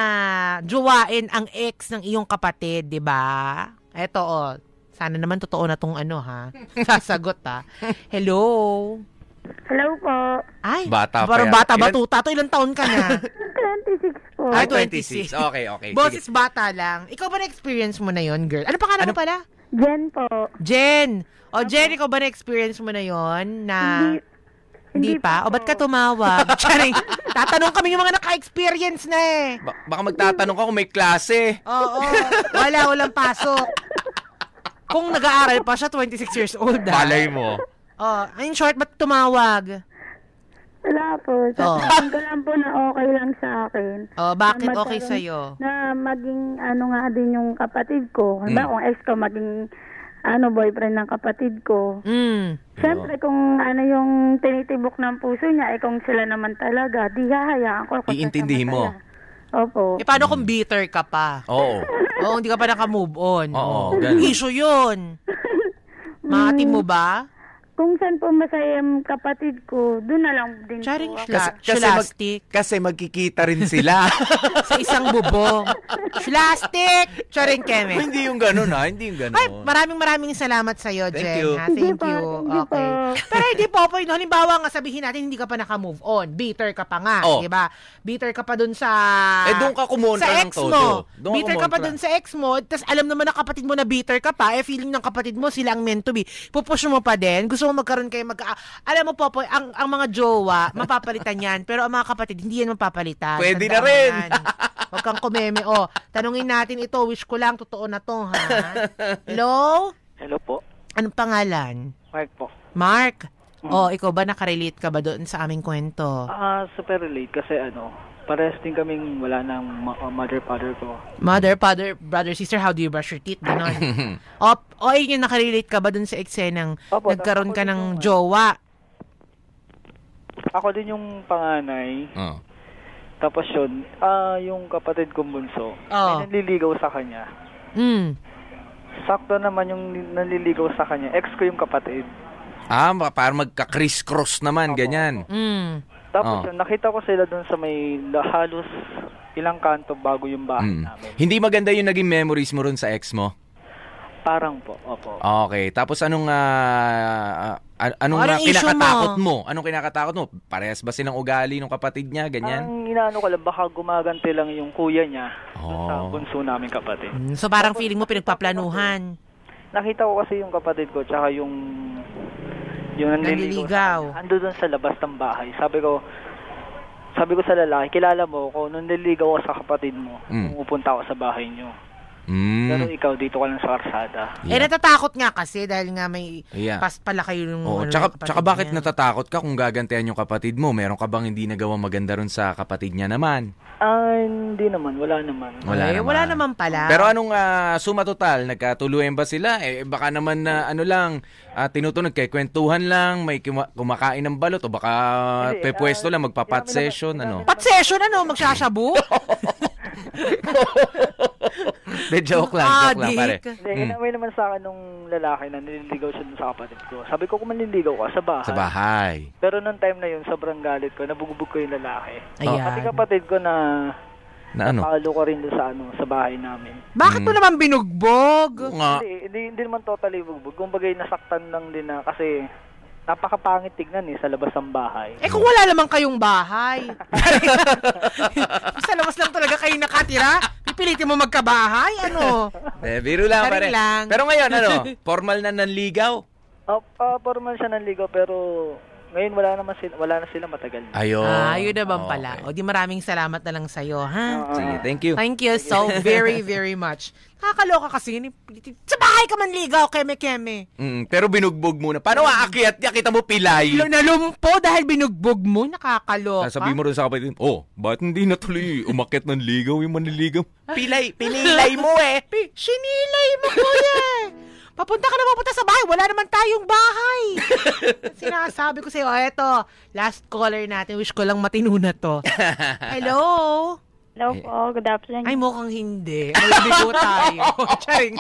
jowain ang ex ng iyong kapatid, di ba? Eto, o. Sana naman totoo na tong ano, ha? (laughs) Sasagot, ha? Hello? Hello po. Ay, Bata pa parang yan. bata Ilan- batuta to. Ilang taon ka na? (laughs) 26 po. Ay, Ah, 26. 26. Okay, okay. Boses Sige. bata lang. Ikaw ba na-experience mo na yon girl? Ano pangalan mo pala? Jen po. Jen. O, Jen, ikaw ba na-experience mo na yon na... Hindi- Hindi hindi pa? O, ba't po. ka tumawag? (laughs) Charing. Tatanong kami yung mga naka-experience na eh. Ba- baka magtatanong ka kung may klase. Oo. Wala, walang pasok. Kung nag-aaral pa siya, 26 years old. ah. Palay mo. Oh, in short, ba't tumawag? Wala po. Oh. Ko lang po na okay lang sa akin. Oh, bakit Na okay magkaroon- sa'yo? Na maging ano nga din yung kapatid ko. Hmm. kung ex ko maging ano boyfriend ng kapatid ko. Mm. Siyempre kung ano yung tinitibok ng puso niya, eh kung sila naman talaga, di hahayaan ko. kung Iintindihin mo. sasama sila. Opo. Eh, paano kung bitter ka pa? Oo. (laughs) Oo, hindi ka pa naka-move on. Oo, ganun. Issue yun. (laughs) Maatim mo ba? Kung saan po masaya yung kapatid ko, doon na lang din Charing po ako. shla- kasi, mag- Scholastic. kasi magkikita rin sila. (laughs) sa isang bubong. Plastic! Charing keme. hindi yung ganun ha, hindi yung ganun. Ay, maraming maraming salamat sa iyo, Thank Jen. you. Ha? Thank po, you. thank you Okay. po. Pero hindi po, po, no, halimbawa nga sabihin natin hindi ka pa naka-move on. Bitter ka pa nga, Oh. di ba? Bitter ka pa dun sa Eh, doon ka kumontra sa ng ex todo. mo. Doon bitter ka pa kumontra. dun sa ex mo, tapos alam naman ng kapatid mo na bitter ka pa, eh feeling ng kapatid mo sila ang meant to be. Pupush mo pa din. Gusto mo magkaroon kayo magka... alam mo, Popoy, ang, ang mga jowa, mapapalitan yan. Pero ang mga kapatid, hindi yan mapapalitan. Pwede Tandaan na rin. Huwag kang kumeme. O, tanungin natin ito. Wish ko lang, totoo na to, ha? Hello? Hello po. Anong pangalan? Mark po. Mark? O, ikaw ba nakarelate ka ba doon sa aming kwento? Ah, super relate kasi ano, parehas din kaming wala ng ma- uh, mother, father ko. Mother, father, brother, sister, how do you brush your teeth? Ganon. (laughs) o, o, yun yung nakarelate ka ba doon sa eksenang Opo, nagkaroon ka din ng yung- jowa? Ako din yung panganay. Oh. Tapos yun, ah, yung kapatid kong bunso, Oh. may nanliligaw sa kanya. Mm. Sakto naman yung nanliligaw sa kanya. Ex ko yung kapatid. Ah, ma- parang magka-criss-cross naman, ganyan. Mm. Tapos Oh. yun, nakita ko sila dun sa may halos ilang kanto bago yung bahay Mm. namin. Hindi maganda yung naging memories mo ron sa ex mo? Parang po, opo. Okay. Tapos anong ah, ah, anong Anong issue kinakatakot mo? mo? Anong kinakatakot mo? Parehas ba silang ugali ng kapatid niya, ganyan? Ang inaano ko lang, baka gumaganti lang yung kuya niya dun sa Oh. bunso namin kapatid. Mm, So, parang feeling mo pinagpaplanuhan. Nakita ko kasi yung kapatid ko, tsaka yung yung nanliligaw. Ando dun sa labas ng bahay. Sabi ko, sabi ko sa lalaki, kilala mo ko, nung naliligaw ka sa kapatid mo, Mm. pumupunta ako sa bahay niyo. Mm. Pero ikaw, dito ka lang sa karsada. Eh, natatakot nga kasi dahil nga may Yeah. pas pala kayo yung Oo, ano, tsaka, kapatid tsaka bakit niya. natatakot ka kung gagantihan yung kapatid mo? Meron ka bang hindi nagawang maganda ron sa kapatid niya naman? Ah, hindi naman, wala naman. Wala Eh, naman. wala naman pala. Pero anong ah, suma total? Nagkatuluyan ba sila? Eh, baka naman na ano lang, uh, tinutunog kay kwentuhan lang, may kuma- kumakain ng balot o baka Hindi, pepwesto ah, lang, magpapat hindi namin session, ano? Pat session ano, magsashabu? (laughs) (laughs) De, joke lang, joke lang, pare. Hindi, Mm. inaway naman sa akin nung lalaki na nililigaw siya sa kapatid ko. Sabi ko, kung manliligaw ka, sa bahay. Sa bahay. Pero nung time na yun, sobrang galit ko, nabugbog ko yung lalaki. Ayan. Pati kapatid ko na Na ano? Palo ko rin doon sa ano, sa bahay namin. Bakit mo naman binugbog? Nga. Hindi, hindi, hindi naman totally bugbog. Kumbaga nasaktan lang din na kasi napakapangit tignan eh sa labas ng bahay. Eh kung wala naman kayong bahay. (laughs) sa labas lang talaga kayo nakatira, pipilitin mo magkabahay, ano? Eh, biro lang, pare. lang. Pero ngayon, ano? (laughs) Formal na nanligaw? Oh, uh, formal siya ng ligaw pero ngayon wala naman sila, wala na sila matagal. na. Ayun. Ah, yun naman Okay. pala. O di maraming salamat na lang sa'yo, ha? Sige, thank you. Thank you so very, very much. Nakakaloka kasi. ni- Sa bahay ka man ligaw, keme-keme. Mm, pero binugbog muna. Paano aakyat niya? Kita mo pilay. Lo nalumpo dahil binugbog mo, nakakaloka. Sabi mo rin sa kapatid, oh, ba't hindi natuloy umakyat ng ligaw yung manliligaw? Pilay, pinilay mo eh. Pi- Sinilay mo, kuya. Papunta ka na papunta sa bahay. Wala naman tayong bahay. (laughs) Sinasabi ko sa'yo, oh, eto, last caller natin. Wish ko lang matino na to. (laughs) Hello? Hello po, good afternoon. Ay, mukhang hindi. Ay, bigo tayo. (laughs) Charing.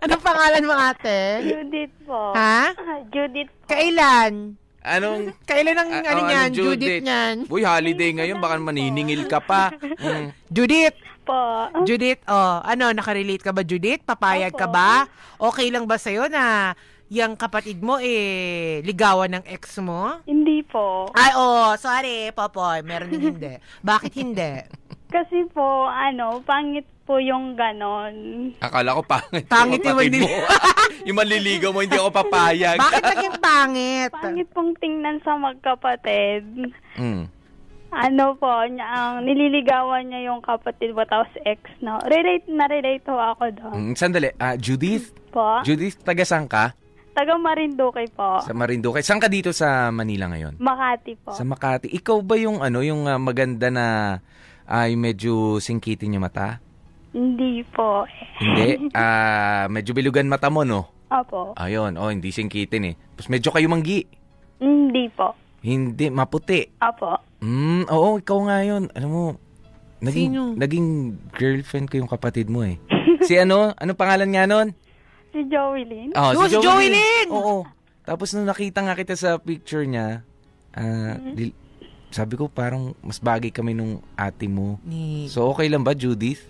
Anong pangalan mo, ate? Judith po. Ha? Judith po. Kailan? Anong... Kailan ang Ah, ano oh, niyan? anong Judith niyan? Uy, holiday ngayon, baka maniningil ka pa. Mm. Judith! Po. Judith, oh, ano, nakarelate ka ba, Judith? Papayag ka Opo. ba? Okay lang ba sa'yo na yung kapatid mo, eh, ligawan ng ex mo? Hindi po. Ay, oh, sorry, Popoy. Meron din hindi. Bakit hindi? (laughs) Kasi po, ano, pangit po yung ganon. Akala ko pangit. Pangit yung kapatid mo. (laughs) yung manliligaw mo, hindi ako papayag. Bakit naging pangit? Pangit pong tingnan sa magkapatid. Mm. Ano po, niya, ang nililigawan niya yung kapatid mo tapos ex, no? Relate na relate ho ako doon. Mm, sandali, ah, Judith? Po? Judith, taga saan ka? Taga Marinduque po. Sa Marinduque. Saan ka dito sa Manila ngayon? Makati po. Sa Makati. Ikaw ba yung ano, yung ah, maganda na ay medyo singkitin yung mata? Hindi po. Hindi. (laughs) Ah, medyo bilugan mata mo, no? Opo. Ayun, oh, hindi singkitin eh. Tapos medyo kayo manggi. Hindi po. Hindi, maputi. Opo. Mm, oo, ikaw nga yun. Alam mo, naging, Sino? naging girlfriend ko yung kapatid mo eh. (laughs) si ano? Ano pangalan nga nun? Si Joey Lynn. Oh, Yo, si Joey Lynn! Oo. Tapos nung nakita nga kita sa picture niya, ah, di- sabi ko parang mas bagay kami nung ate mo. Ni... So okay lang ba, Judith?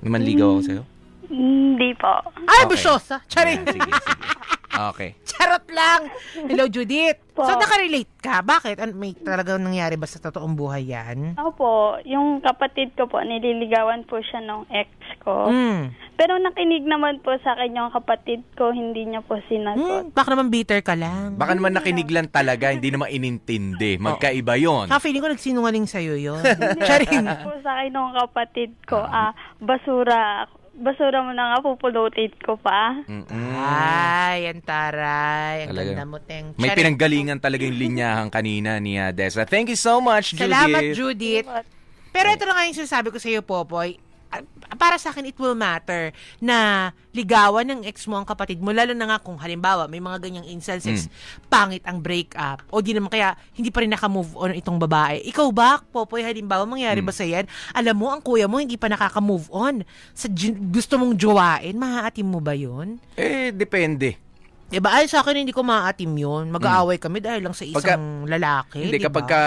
Naman ligaw ako sa'yo? Hindi po. Ay, Okay. busyosa! Charing! Ayan, sige, sige. Okay. (laughs) Charot lang! Hello, Judith! Po. So, nakarelate ka? Bakit? Ano, may talagang nangyari ba sa totoong buhay yan? Opo, yung kapatid ko po, nililigawan po siya nung ex ko. Mm. Pero nakinig naman po sa akin yung kapatid ko, hindi niya po sinagot. Hmm, baka naman bitter ka lang. Baka naman nakinig lang talaga, hindi naman inintindi. Magkaiba yon. Ha, feeling ko nagsinungaling sa'yo yun. (laughs) Charing! Sabi po sa akin ng kapatid ko, ah, basura, basura mo na nga, pupulutin ko pa. Ay, ang taray. Ang Talaga. ganda mo, Teng. May pinanggalingan talaga yung linyahan kanina ni ah, Desa. Thank you so much, Judith. Salamat, Judith. Pero ito na nga yung sinasabi ko sa iyo, Popoy. Ah, Para sa akin, it will matter na ligawan ng ex mo ang kapatid mo. Lalo na nga kung halimbawa, may mga ganyang instances, pangit ang breakup. O di naman kaya, hindi pa rin naka-move on itong babae. Ikaw ba, Popoy, halimbawa, mangyari ba sa yan? Alam mo, ang kuya mo hindi pa nakaka-move on. Sa gusto mong jowain, mahaatim mo ba yun? Eh, depende. Diba? Ay, sa akin, hindi ko maatim yun. Mag-aaway kami dahil lang sa isang lalaki. Hindi, diba? kapag ka,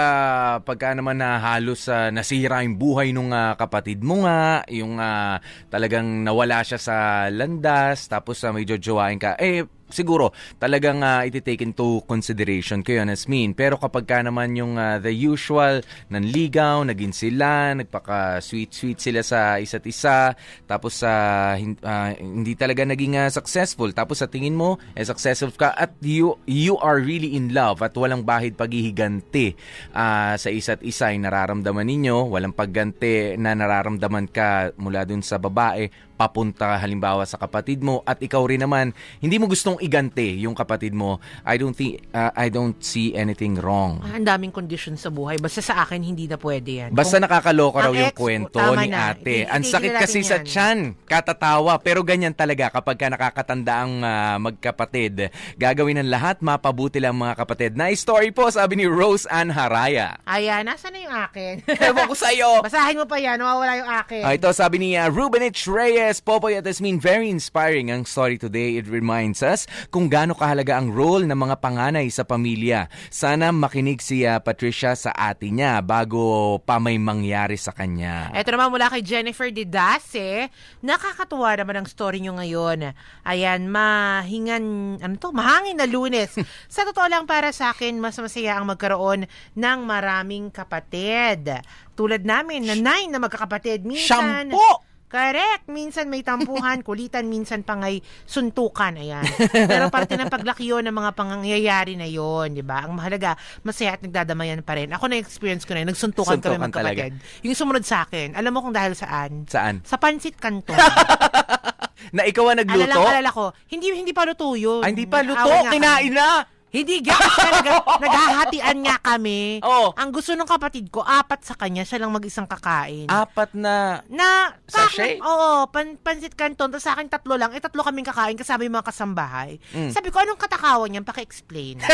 pagka naman na halos ah, nasira yung buhay nung ah, kapatid mo nga, yung ah, talagang nawala siya sa landas, tapos uh, may jojowain ka, eh, siguro, talagang uh, iti-take into consideration ko yun as mean. Pero kapag ka naman yung ah, the usual, nanligaw, naging sila, nagpaka-sweet-sweet sila sa isa't isa, tapos ah, hin- ah, hindi talaga naging ah, successful, tapos sa tingin mo, eh, successful ka, at you, you are really in love, at walang bahid paghihiganti ah, sa isa't isa, yung nararamdaman ninyo, walang pagganti na nararamdaman ka mula dun sa babae, papunta halimbawa sa kapatid mo at ikaw rin naman hindi mo gustong iganti yung kapatid mo I don't think ah, I don't see anything wrong Ah, ang daming condition sa buhay. Basta sa akin, hindi na pwede yan. Basta Kung- nakakaloka raw yung ex, kwento ni na. ate. I- Ang sakit kasi sa yan. tiyan, katatawa. Pero ganyan talaga kapag ka nakakatanda ang ah, magkapatid. Gagawin ng lahat, mapabuti lang mga kapatid. Nice story po, sabi ni Rose Ann Haraya. Ayan, nasa na yung akin? Ewan ko sa'yo. (laughs) Basahin mo pa yan, nawawala yung akin. Ah, ito sabi ni uh, Ruben H. Reyes, Popoy at Asmin, very inspiring ang story today. It reminds us kung gaano kahalaga ang role ng mga panganay sa pamilya. Sana makinig si uh, Patricia sa ate niya bago pa may mangyari sa kanya. Ito naman mula kay Jennifer Didase. Nakakatuwa naman ang story nyo ngayon. Ayan, mahingan, ano to, mahangin na lunes. (laughs) sa totoo lang para sa akin, mas masaya ang magkaroon ng maraming kapatid. Tulad namin na nine na magkakapatid. Minsan, Shampo! Correct. Minsan may tampuhan, (laughs) kulitan, minsan pa nga'y suntukan. Ayan. Pero parte ng paglaki yun ng mga pangyayari na yon, di ba? Ang mahalaga, masaya at nagdadamayan pa rin. Ako na-experience ko na yun. Nagsuntukan kami Suntukan magkapatid. Yung sumunod sa akin, alam mo kung dahil saan? Saan? Sa pansit kanto. (laughs) Na ikaw ang nagluto? Alala, alala ko. Hindi, hindi pa luto yun. Ah, hindi pa luto. Kinain kami. na. Hindi, gets ka. Nag, naghahatian nga kami. Oh. Ang gusto ng kapatid ko, apat sa kanya, siya lang mag-isang kakain. Apat na Na, sa Sachet? akin, oo, pan, pansit canton, tapos sa akin tatlo lang, eh tatlo kaming kakain kasama yung mga kasambahay. Mm. Sabi ko, anong katakawan niyan? Paki-explain. (laughs)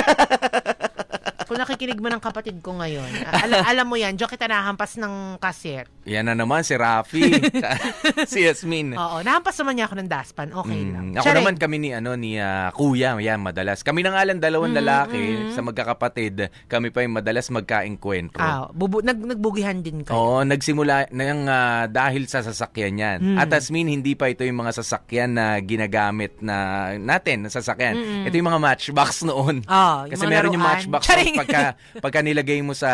Kung nakikinig mo ng kapatid ko ngayon, a- alam, mo yan, diyan kita nahampas ng kaset. Yan na naman si Rafi. (laughs) si Yasmin. Oo, nahampas naman niya ako ng daspan. Okay lang. Mm, ako Charing. naman kami ni ano ni ah, kuya, yan madalas. Kami na nga lang dalawang lalaki sa magkakapatid. Kami pa yung madalas magkaengkwentro. Ah, bubu- nag, nagbugihan din kayo. Oo, nagsimula ng ah, dahil sa sasakyan yan. Mm. At Asmin, hindi pa ito yung mga sasakyan na ginagamit na natin na sasakyan. Ito yung mga matchbox noon. Ah, yung Kasi mga meron yung laruan. matchbox Charing. Pagka pagka nilagay mo sa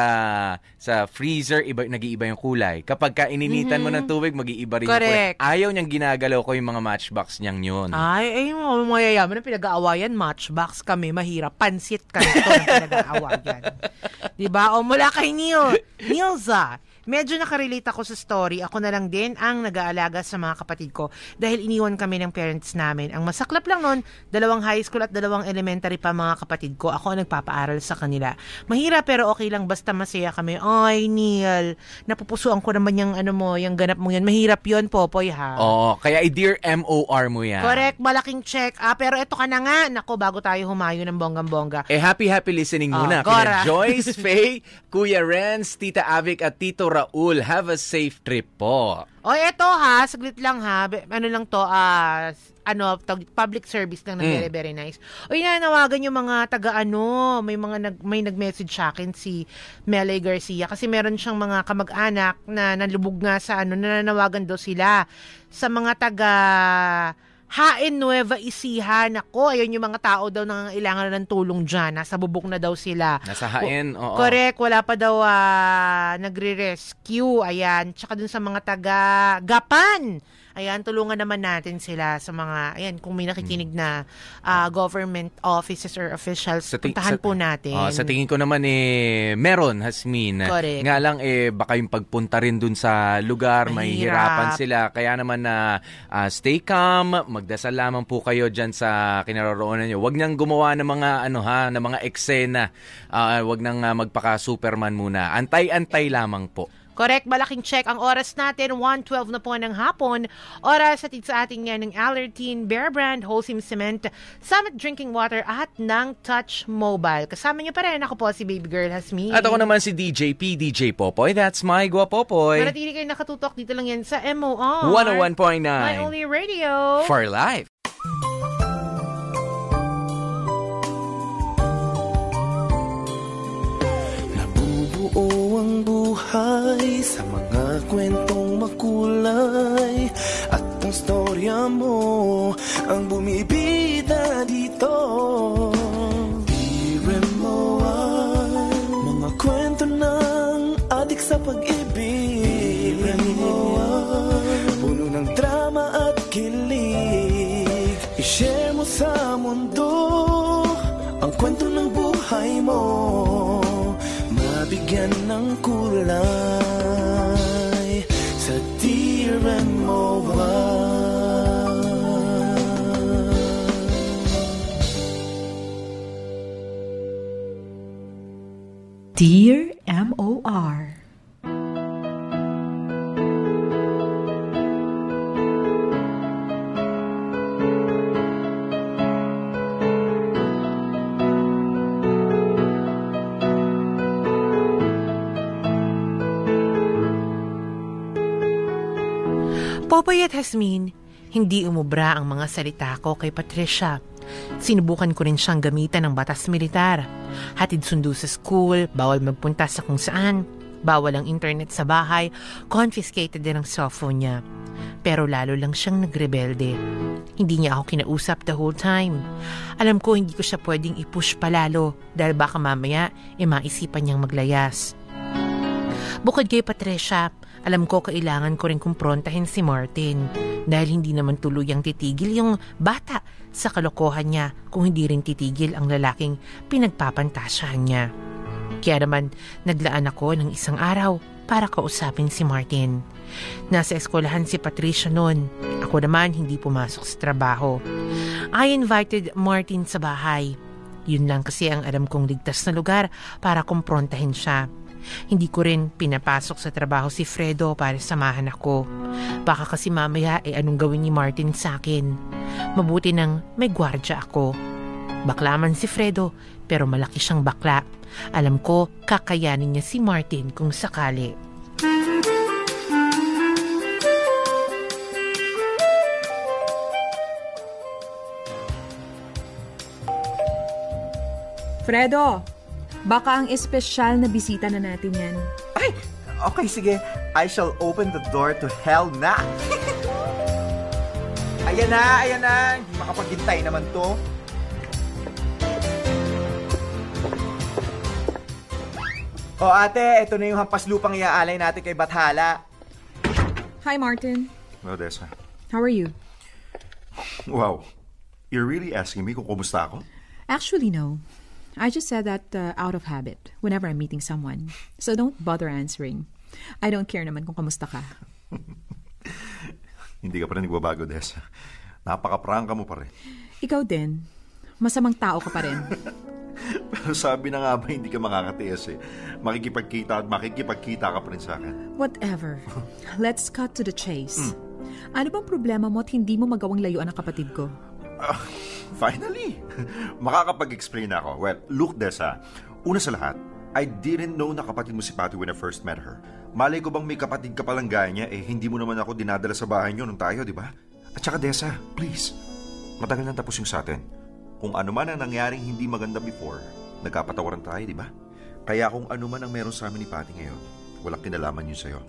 sa freezer, iba nag-iiba yung kulay. Kapag ka ininitan mo ng tubig, mag-iiba rin yung kulay. Mm-hmm. Correct. Ayaw niyang ginagalaw ko yung mga matchbox niyang yun. Ay, ay, yung mga mayayaman na pinag-aawayan, matchbox kami, mahirap. Pansit ka ito na pinag-aawayan. (laughs) diba? O mula kay Neil. Neilza, medyo nakarelate ako sa story. Ako na lang din ang nag-aalaga sa mga kapatid ko dahil iniwan kami ng parents namin. Ang masaklap lang nun, dalawang high school at dalawang elementary pa mga kapatid ko. Ako ang nagpapaaral sa kanila. Mahirap pero okay lang basta masaya kami. Ay, Neil, napupusuan ko naman yung ano mo, yung ganap mo yan. Mahirap yon Popoy, ha? Oo, kaya i-dear MOR mo yan. Correct, malaking check. Ah, pero ito ka na nga. Nako, bago tayo humayo ng bonggang-bongga. Eh, happy, happy listening muna. Gora. Kina Joyce, (laughs) Faye, Kuya Renz, Tita Avic at Tito Raul. Have a safe trip po. O eto ha, saglit lang ha. Ano lang to, ah, s- ano, public service lang na Mm. very, very nice. O inanawagan yung mga taga ano, may mga nag, may nag-message sa akin si Melay Garcia kasi meron siyang mga kamag-anak na nalubog nga sa ano, nananawagan daw sila sa mga taga Hain Nueva Ecija. Nako, ayun yung mga tao daw na ilangan ng tulong dyan. Nasa bubok na daw sila. Nasa hain, oo. Correct, wala pa daw ah, nagre-rescue. Ayan, tsaka dun sa mga taga Gapan. Ayan, tulungan naman natin sila sa mga, ayan, kung may nakikinig na ah, government offices or officials, ting- puntahan po natin. Oh, sa tingin ko naman eh meron Hasmin. Correct. Nga lang eh baka yung pagpunta rin dun sa lugar may hirapan sila. Kaya naman na ah, stay calm, magdasal lamang po kayo diyan sa kinaroroonan niyo. Huwag nang gumawa ng mga ano ha, ng mga eksena. Ah, huwag nang ah, magpaka Superman muna. Antay-antay lamang po. Correct, malaking check. Ang oras natin, 1.12 na po ng hapon. Oras at sa ating yan ng Allertine, Bear Brand, Wholesome Cement, Summit Drinking Water at ng Touch Mobile. Kasama niyo pa rin. Ako po si Baby Girl Hasmi. At ako naman si DJ P, DJ Popoy. That's my Guapopoy. Manatili kayo nakatutok dito lang yan sa MOR. 101.9. My only radio. For life. Mga kwentong makulay At ang storya mo ang bumibida dito. Iremoa Mga kwento ng adik sa pag-ibig. Iremoa Puno ng drama at kilig. I-share mo sa mundo Ang kwento ng buhay mo. Mabigyan ng kulay Dear M.O.R. Popoy at Hasmin, hindi umubra ang mga salita ko kay Patricia. Sinubukan ko rin siyang gamitan ng batas militar. Hatid sundo sa school, bawal magpunta sa kung saan, bawal ang internet sa bahay, confiscated din ang cellphone niya. Pero lalo lang siyang nagrebelde. Hindi niya ako kinausap the whole time. Alam ko hindi ko siya pwedeng i-push palalo dahil baka mamaya e maisipan niyang maglayas. Bukod kay Patricia, alam ko kailangan ko rin kumprontahin si Martin dahil hindi naman tuluyang titigil yung bata sa kalokohan niya kung hindi rin titigil ang lalaking pinagpapantasyahan niya. Kaya naman naglaan ako ng isang araw para kausapin si Martin. Nasa eskwelahan si Patricia noon. Ako naman hindi pumasok sa trabaho. I invited Martin sa bahay. Yun lang kasi ang alam kong ligtas na lugar para kumprontahin siya. Hindi ko rin pinapasok sa trabaho si Fredo para samahan ako. Baka kasi mamaya eh anong gawin ni Martin sa akin. Mabuti nang may gwardya ako. Bakla man si Fredo, pero malaki siyang bakla. Alam ko, kakayanin niya si Martin kung sakali. Fredo, baka ang espesyal na bisita na natin yan. Ay, okay, sige. I shall open the door to hell na. (laughs) ayan na, ayan na. Hindi makapaghintay naman to. O ate, ito na yung hampas lupang iaalay natin kay Bathala. Hi, Martin. Odessa. How are you? Wow. You're really asking me kung kumusta ako? Actually, no. I just said that uh, out of habit whenever I'm meeting someone. So don't bother answering. I don't care naman kung kamusta ka. (laughs) Hindi ka pa rin nagbabago, Dessa. Napaka-prangka mo pa rin. Ikaw din. Masamang tao ka pa rin. (laughs) Pero sabi na nga ba hindi ka makakatiis eh. Makikipagkita at makikipagkita ka pa rin sa akin. Whatever. (laughs) Let's cut to the chase. Ano bang problema mo at hindi mo magawang layuan ang kapatid ko? (laughs) Finally! (laughs) Makakapag-explain na ako. Well, look, Dessa. Una sa lahat, I didn't know na kapatid mo si Patty when I first met her. Malay ko bang may kapatid ka palang gaya niya, eh hindi mo naman ako dinadala sa bahay niyo nung tayo, di ba? At saka Desa, please, matagal nang tapos yung sa atin. Kung ano man ang nangyaring hindi maganda before, nagkapatawaran tayo, di ba? Kaya kung ano man ang meron sa amin ni Patty ngayon, walang kinalaman yun sa'yo.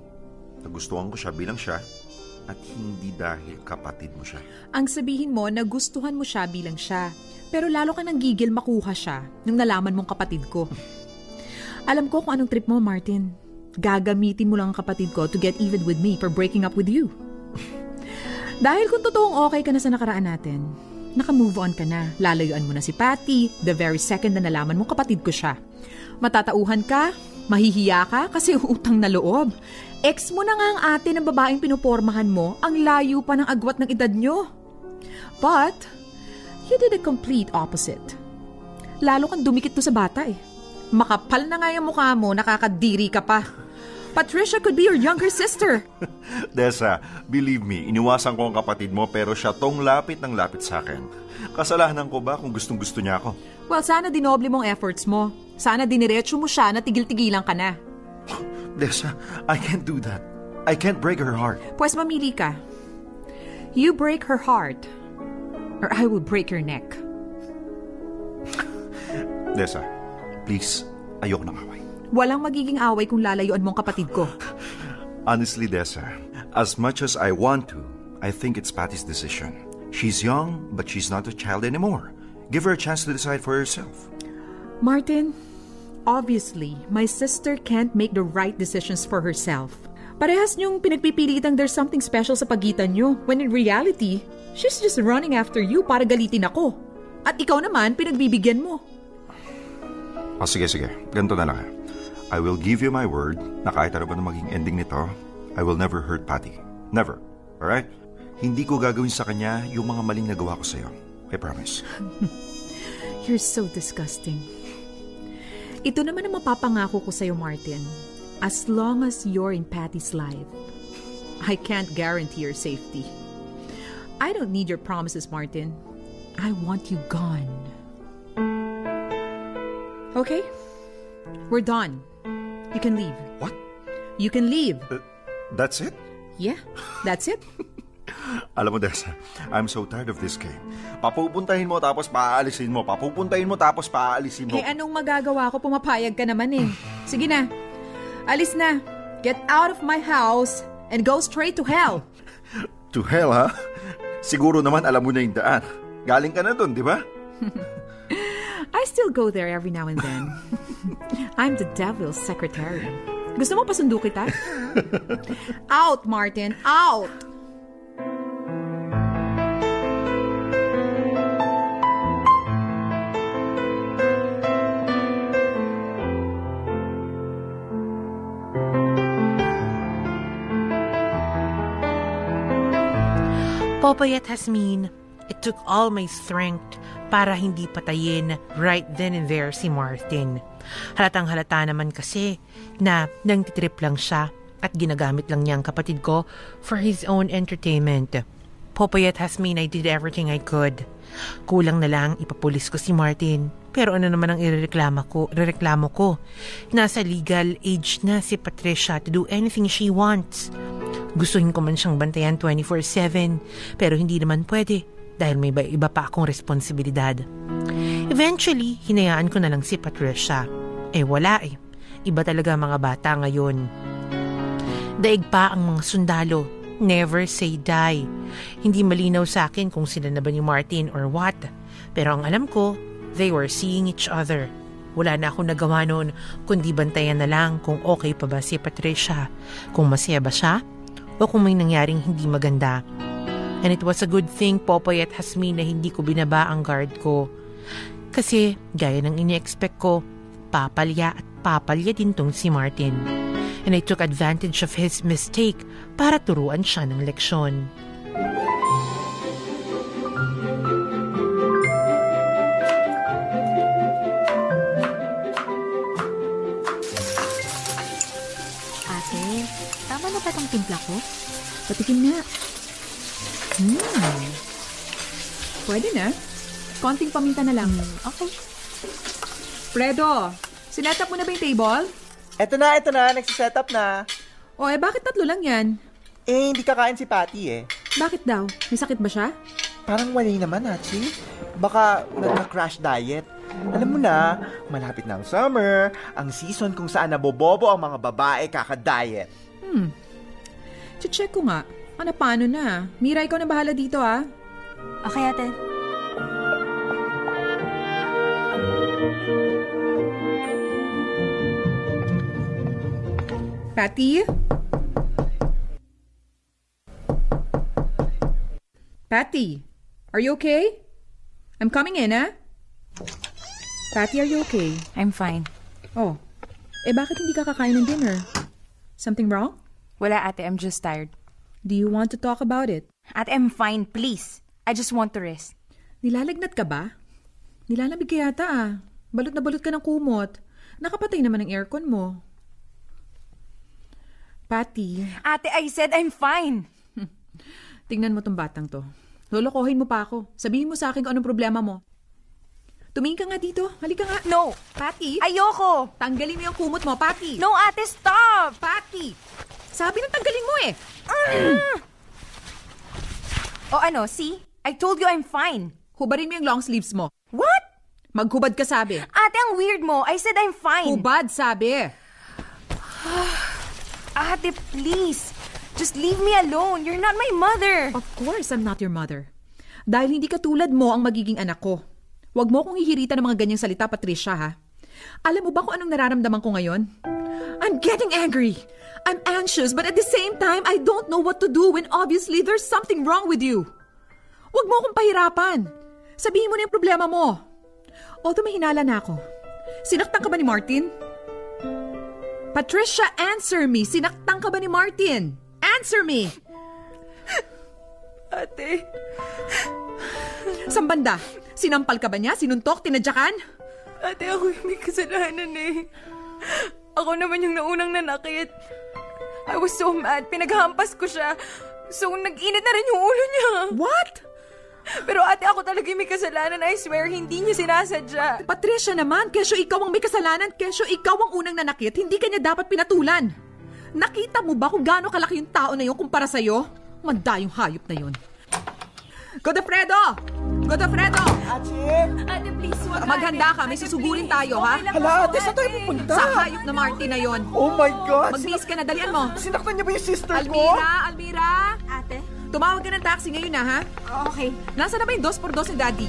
Nagustuhan ko siya bilang siya at hindi dahil kapatid mo siya. Ang sabihin mo, nagustuhan mo siya bilang siya. Pero lalo ka nang gigil makuha siya nung nalaman mong kapatid ko. (laughs) Alam ko kung anong trip mo, Martin. Gagamitin mo lang ang kapatid ko to get even with me for breaking up with you. (laughs) Dahil kung totoong okay ka na sa nakaraan natin, naka-move on ka na. Lalayuan mo na si Patty the very second na nalaman mo kapatid ko siya. Matatauhan ka, mahihiya ka kasi (laughs) utang na loob. Ex mo na nga ang ate ng babaeng pinupormahan mo, ang layo pa ng agwat ng edad nyo. But, you did a complete opposite. Lalo kang dumikit to sa bata eh. Makapal na nga yung mukha mo, nakakadiri ka pa. Patricia could be your younger sister. (laughs) Desa, believe me, iniwasan ko ang kapatid mo pero siya tong lapit ng lapit sa akin. Kasalanan ko ba kung gustong gusto niya ako? Well, sana dinoble mong efforts mo. Sana diniretso mo siya na tigil-tigilan ka na. Desa, I can't do that. I can't break her heart. Pues mamili ka. You break her heart, or I will break your neck. Desa, please, ayoko ng away. Walang magiging away kung lalayuan mong kapatid ko. Honestly, Desa, as much as I want to, I think it's Patty's decision. She's young, but she's not a child anymore. Give her a chance to decide for herself. Martin, obviously, my sister can't make the right decisions for herself. Parehas niyong pinagpipilitang there's something special sa pagitan niyo, when in reality, she's just running after you para galitin ako. At ikaw naman, pinagbibigyan mo. Ah, sige, sige. Ganito na lang. I will give you my word na kahit ano ba na maging ending nito, I will never hurt Patty. Never. Alright? Hindi ko gagawin sa kanya yung mga maling nagawa ko sa'yo. I promise. (laughs) You're so disgusting. Ito naman ang mapapangako ko sa'yo, Martin. As long as you're in Patty's life, I can't guarantee your safety. I don't need your promises, Martin. I want you gone. Okay? We're done. You can leave. What? You can leave. That's it? Yeah, that's it. (laughs) (laughs) Alam mo, Desa, I'm so tired of this game. Papupuntahin mo tapos paaalisin mo. Papupuntahin mo tapos paaalisin mo. Eh anong magagawa ko? Pumapayag ka naman eh. Sige na. Alis na. Get out of my house and go straight to hell. (laughs) To hell, ha? Siguro naman alam mo na yung daan. Galing ka na dun, di ba? (laughs) I still go there every now and then. I'm the devil's secretary. Gusto mo pasundo kita? out, Martin! Out! Popoy at Hasmin, it took all my strength para hindi patayin right then and there si Martin. Halatang halata naman kasi na nangtitrip lang siya at ginagamit lang niya ang kapatid ko for his own entertainment. Popoy at Hasmin, I did everything I could. Kulang na lang ipapulis ko si Martin. Pero ano naman ang irereklamo ko, irereklamo ko? Nasa legal age na si Patricia to do anything she wants. Gustuhin ko man siyang bantayan 24-7, pero hindi naman pwede dahil may iba, pa akong responsibilidad. Eventually, hinayaan ko na lang si Patricia. Eh wala eh. Iba talaga mga bata ngayon. Daig pa ang mga sundalo. Never say die. Hindi malinaw sa akin kung sila na ba ni Martin or what. Pero ang alam ko, they were seeing each other. Wala na akong nagawa noon kundi bantayan na lang kung okay pa ba si Patricia. Kung masaya ba siya o kung may nangyaring hindi maganda. And it was a good thing, Popoy at Hasmin, na hindi ko binaba ang guard ko. Kasi, gaya ng ini-expect ko, papalya at papalya din tong si Martin. And I took advantage of his mistake para turuan siya ng leksyon. Ate, tama na ba tong timpla ko? Patikim na. Hmm. Pwede na. Konting paminta na lang. Okay. Fredo, Sinet up mo na ba yung table? Eto na, eto na. Nagsiset up na. O eh, bakit tatlo lang yan? Eh, hindi kakain si Patty eh. Bakit daw? May sakit ba siya? Parang wala naman, Hachi. Baka nagka-crash diet. Alam mo na, malapit na ang summer, ang season kung saan nabobobo ang mga babae kaka-diet. Hmm. Check ko nga. Ano, paano na? Mira, ikaw na bahala dito, ah. Okay, ate. Patty? Patty, are you okay? I'm coming in, ah. Patty, are you okay? I'm fine. Oh, eh bakit hindi ka kakain ng dinner? Something wrong? Wala ate, I'm just tired. Do you want to talk about it? Ate, I'm fine, please. I just want to rest. Nilalagnat ka ba? Nilalamig ka yata ah. Balot na balot ka ng kumot. Nakapatay naman ang aircon mo. Patty, Ate, I said I'm fine. (laughs) tingnan mo tong batang to. Lolokohin mo pa ako. Sabihin mo sa akin kung anong problema mo. Tumingin ka nga dito. Halika nga. No. Patty, Ayoko. tanggalin mo yung kumot mo, Patty. No, ate, stop. Patty! Sabi ng tanggalin mo eh. (clears throat) O ano, see? I told you I'm fine. Hubarin mo yung long sleeves mo. What? Maghubad ka sabi. Ate, ang weird mo. I said I'm fine. Hubad sabi. (sighs) Ate, please. Just leave me alone. You're not my mother. Of course, I'm not your mother. Dahil hindi ka tulad mo ang magiging anak ko. Huwag mo akong hihirita ng mga ganyang salita, Patricia, ha? Alam mo ba kung anong nararamdaman ko ngayon? I'm getting angry. I'm anxious, but at the same time, I don't know what to do when obviously there's something wrong with you. Huwag mo akong pahirapan. Sabihin mo na yung problema mo. Although may hinala na ako. Sinaktan ka ba ni Martin? Patricia, answer me. Sinaktan ka ba ni Martin? Answer me. Ate. Saan banda? Sinampal ka ba niya? Sinuntok? Tinadyakan? Ate, ako yung may kasalanan eh. Ako naman yung naunang nanakit. I was so mad. Pinaghampas ko siya. So, nag-init na rin yung ulo niya. What? Pero ate, ako talaga yung may kasalanan. I swear, hindi niya sinasadya. Patricia naman, kesyo ikaw ang may kasalanan, kesyo ikaw ang unang nanakit, hindi kanya dapat pinatulan. Nakita mo ba kung gaano kalaki yung tao na yun kumpara sa'yo? Manda yung hayop na yun. Godofredo! Godofredo! Ate, please, wag Maghanda ate. ka, may Ate, susugurin tayo, ha? Hala, ate, saan tayo pupunta? Sa hayop na Martin na yon. Oh my God! Magbihis ka na, dalian mo. Sinaktan niya ba yung sister ko? Almira, Almira! Ate? Tumawag ka ng taxi ngayon na, ha? Okay. Nasaan na ba yung dos por dos ni Daddy?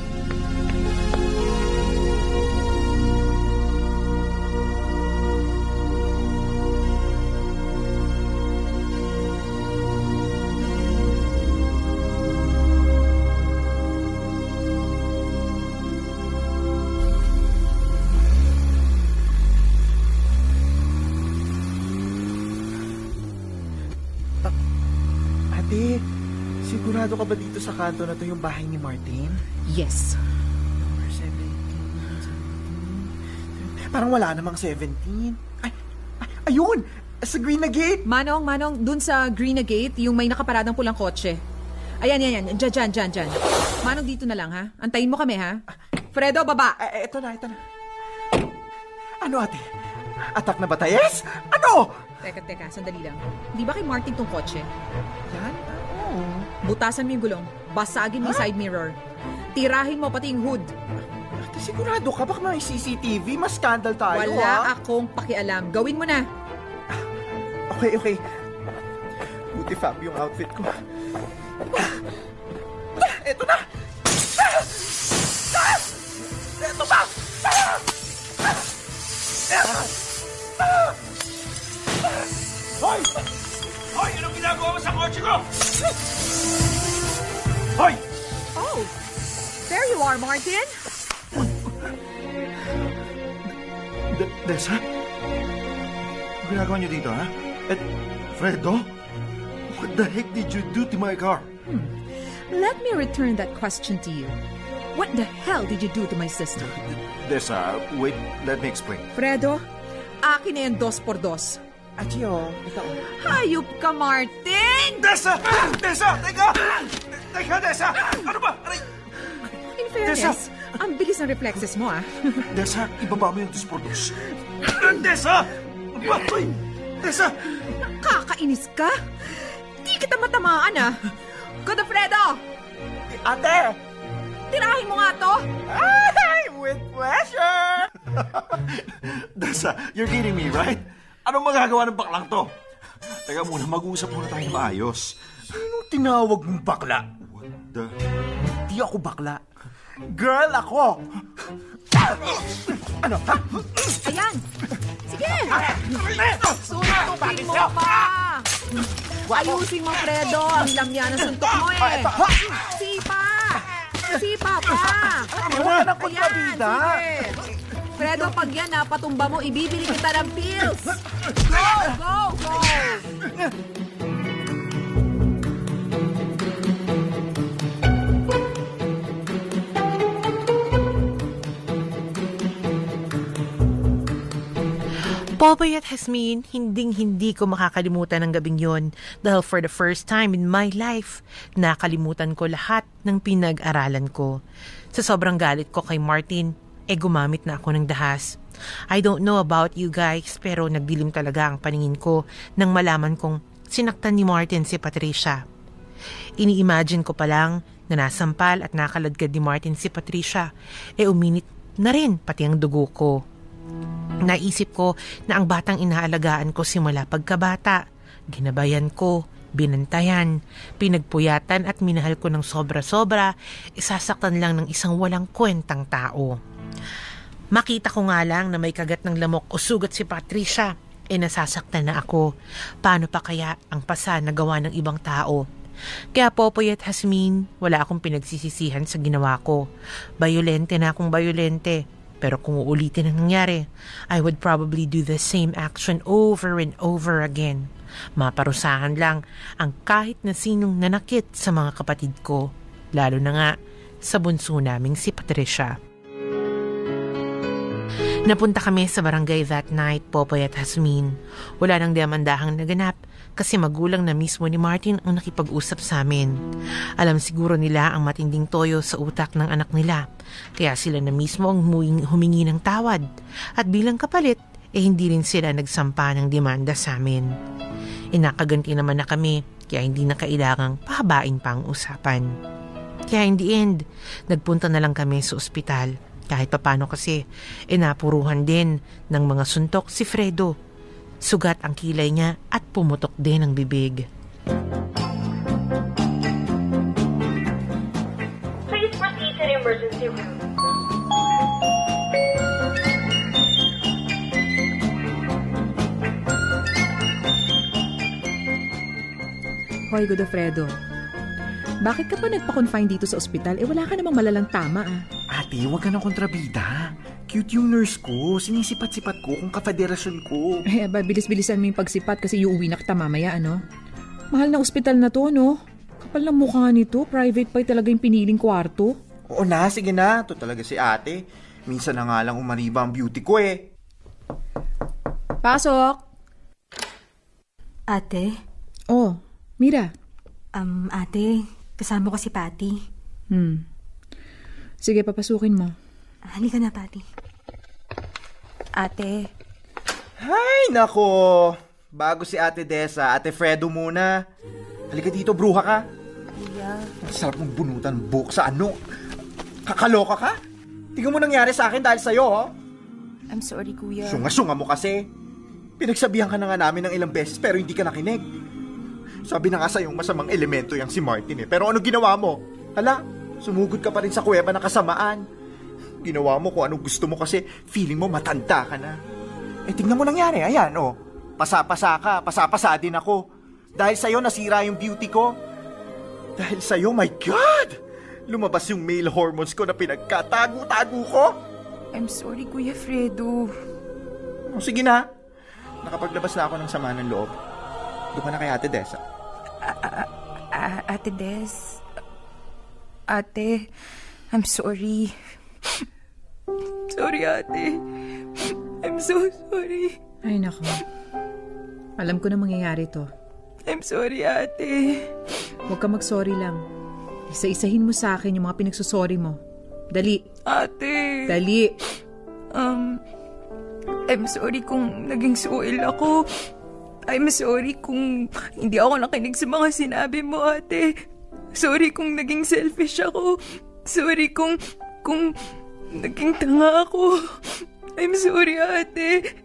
Ka ba dito sa kanto na to yung bahay ni Martin? Yes. Number 17, 17. Parang wala namang 17. Ay, ay ayun! Sa green na gate! Manong, Manong, dun sa Green na Gate, yung may nakaparadang pulang kotse. Ayan, yan, yan. Diyan, diyan, diyan, diyan. Manong, dito na lang, ha? Antayin mo kami, ha? Fredo, baba! Eh, eto na, eto na. Ano ate? Atak na batayes? Ano? Teka, teka, sandali lang. Di ba kay Martin tong kotse? Yan? Butasan mo yung gulong. Basagin mo yung side mirror. Tirahin mo pati yung hood. Ate, sigurado ka? Baka may CCTV? Mas scandal tayo, Wala ha? akong pakialam. Gawin mo na. Okay, okay. Buti fab yung outfit ko. Eto na! Eto ba? Hoy! Ginagawa mo sa kotse ko? Hoy! Oh, there you are, Martin. De- Desa? Anong ginagawa niyo dito, ha? At Fredo? What the heck did you do to my car? Hmm. Let me return that question to you. What the hell did you do to my sister? Desa, wait, let me explain. Fredo, akin na yung dos por dos. Achio, ito. Hayop ka, Martin! Desa! Desa! Teka! Teka, Desa! Ano ba? Aray! In fairness, Ang bilis ng reflexes mo, ah. (laughs) Desa, ibaba mo yung disportus. Desa! Batoy! Desa! Kakainis ka? Di kita matamaan, ah. Godofredo! Ate! Tirahin mo nga to! Ay, with pleasure! (laughs) Desa, you're kidding me, right? Anong magagawa ng baklang to? Teka muna, mag-uusap muna tayo maayos. Anong tinawag mong bakla? What the... Di ako bakla. Girl ako! Ano, ha? Ayan! Sige! Suntukin mo pa! Ayusin mo, Fredo. Ang lamya ng suntok mo eh. Sipa! Sipa pa! Huwag ka ng kontrabida. Ayan, sige. Fredo, pag yan ha, patumba mo, ibibili kita ng pills. Go, go, go! Popoy at Hasmin, hinding-hindi ko makakalimutan ang gabing yon dahil for the first time in my life, nakalimutan ko lahat ng pinag-aralan ko. Sa sobrang galit ko kay Martin, eh gumamit na ako ng dahas. I don't know about you guys, pero nagdilim talaga ang paningin ko nang malaman kong sinaktan ni Martin si Patricia. Ini-imagine ko pa lang na nasampal at nakaladkad ni Martin si Patricia, eh uminit na rin pati ang dugo ko. Naisip ko na ang batang inaalagaan ko simula pagkabata. Ginabayan ko, binantayan, pinagpuyatan at minahal ko ng sobra-sobra, isasaktan lang ng isang walang kwentang tao. Makita ko nga lang na may kagat ng lamok o sugat si Patricia, e nasasaktan na ako. Paano pa kaya ang pasa na gawa ng ibang tao? Kaya Popoy at Hasmin, wala akong pinagsisisihan sa ginawa ko. Bayolente na akong bayolente. Pero kung uulitin ang nangyari, I would probably do the same action over and over again. Maparusahan lang ang kahit na sinong nanakit sa mga kapatid ko, lalo na nga sa bunso naming si Patricia. Napunta kami sa barangay that night, Popoy at Hasmin. Wala nang demandahang naganap kasi magulang na mismo ni Martin ang nakipag-usap sa amin. Alam siguro nila ang matinding toyo sa utak ng anak nila, kaya sila na mismo ang humingi, ng tawad. At bilang kapalit, eh hindi rin sila nagsampa ng demanda sa amin. Inakaganti naman na kami, kaya hindi na kailangang pahabain pa ang usapan. Kaya in the end, nagpunta na lang kami sa ospital. Kahit papano kasi, inapuruhan din ng mga suntok si Fredo. Sugat ang kilay niya at pumutok din ang bibig. Please proceed to the emergency room. Hoy, Godofredo. Bakit ka pa nagpa-confine dito sa ospital? Eh, wala ka namang malalang tama, ah. Ate, huwag ka ng kontrabida. Cute yung nurse ko. Sinisipat-sipat ko kung kafederasyon ko. Eh, aba, bilis-bilisan mo yung pagsipat kasi iuwi na kita mamaya, ano? Mahal na ospital na to, no? Kapal ng mukha nito. Private pa talaga yung piniling kwarto. Oo na, sige na. Ito talaga si ate. Minsan na nga lang umariba ang beauty ko eh. Pasok! Ate, Oh, Mira. um, ate, kasama ko si Patty. Hmm. Sige, papasukin mo. Halika na, Patty. Ate, Ay, nako. Bago si ate Desa, ate Fredo muna. Halika dito, bruha ka. kuya. Ang sarap mong bunutan buhok sa ano. Kakaloka ka? Tingnan mo nangyari sa akin dahil sa'yo, oh. I'm sorry, kuya. Sunga-sunga mo kasi. Pinagsabihan ka na nga namin ng ilang beses pero hindi ka nakinig. Sabi na nga sa'yong masamang elemento yung si Martin eh. Pero ano ginawa mo? Hala, sumugod ka pa rin sa kuweba ng kasamaan. Ginawa mo kung anong gusto mo kasi feeling mo matanda ka na. Eh tingnan mo nangyari, ayan oh. Pasapasa ka, pasapasa din ako. Dahil sa'yo nasira yung beauty ko. Dahil sa'yo, my God! Lumabas yung male hormones ko na pinagkatago-tago ko. I'm sorry, Kuya Fredo. O sige na. Nakapaglabas na ako ng sama ng loob. Doon ka na kay Ate Desa. Ate Des. Ate, I'm sorry. sorry, ate. I'm so sorry. Ay, nako. Alam ko na mangyayari to. I'm sorry, ate. Huwag ka mag-sorry lang. Isa-isahin mo sa akin yung mga pinagsusorry mo. Dali. Ate. Dali. Um, I'm sorry kung naging suil ako. I'm sorry kung hindi ako nakinig sa mga sinabi mo, ate. Sorry kung naging selfish ako. Sorry kung, kung naging tanga ako. I'm sorry, ate.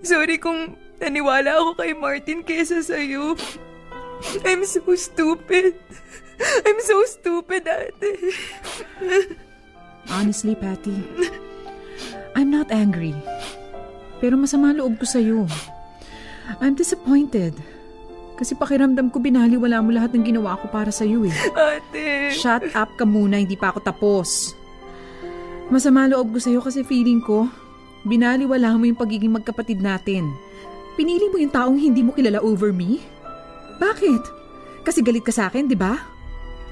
Sorry kung naniwala ako kay Martin kesa sa'yo. I'm so stupid. I'm so stupid, ate. Honestly, Patty, I'm not angry. Pero masama loob ko sa'yo. I'm disappointed. Kasi pakiramdam ko binaliwala mo lahat ng ginawa ko para sa'yo eh. Ate. Shut up ka muna, hindi pa ako tapos. Masama loob ko sa'yo kasi feeling ko, binaliwala mo yung pagiging magkapatid natin. Pinili mo yung taong hindi mo kilala over me? Bakit? Kasi galit ka sa akin, di ba?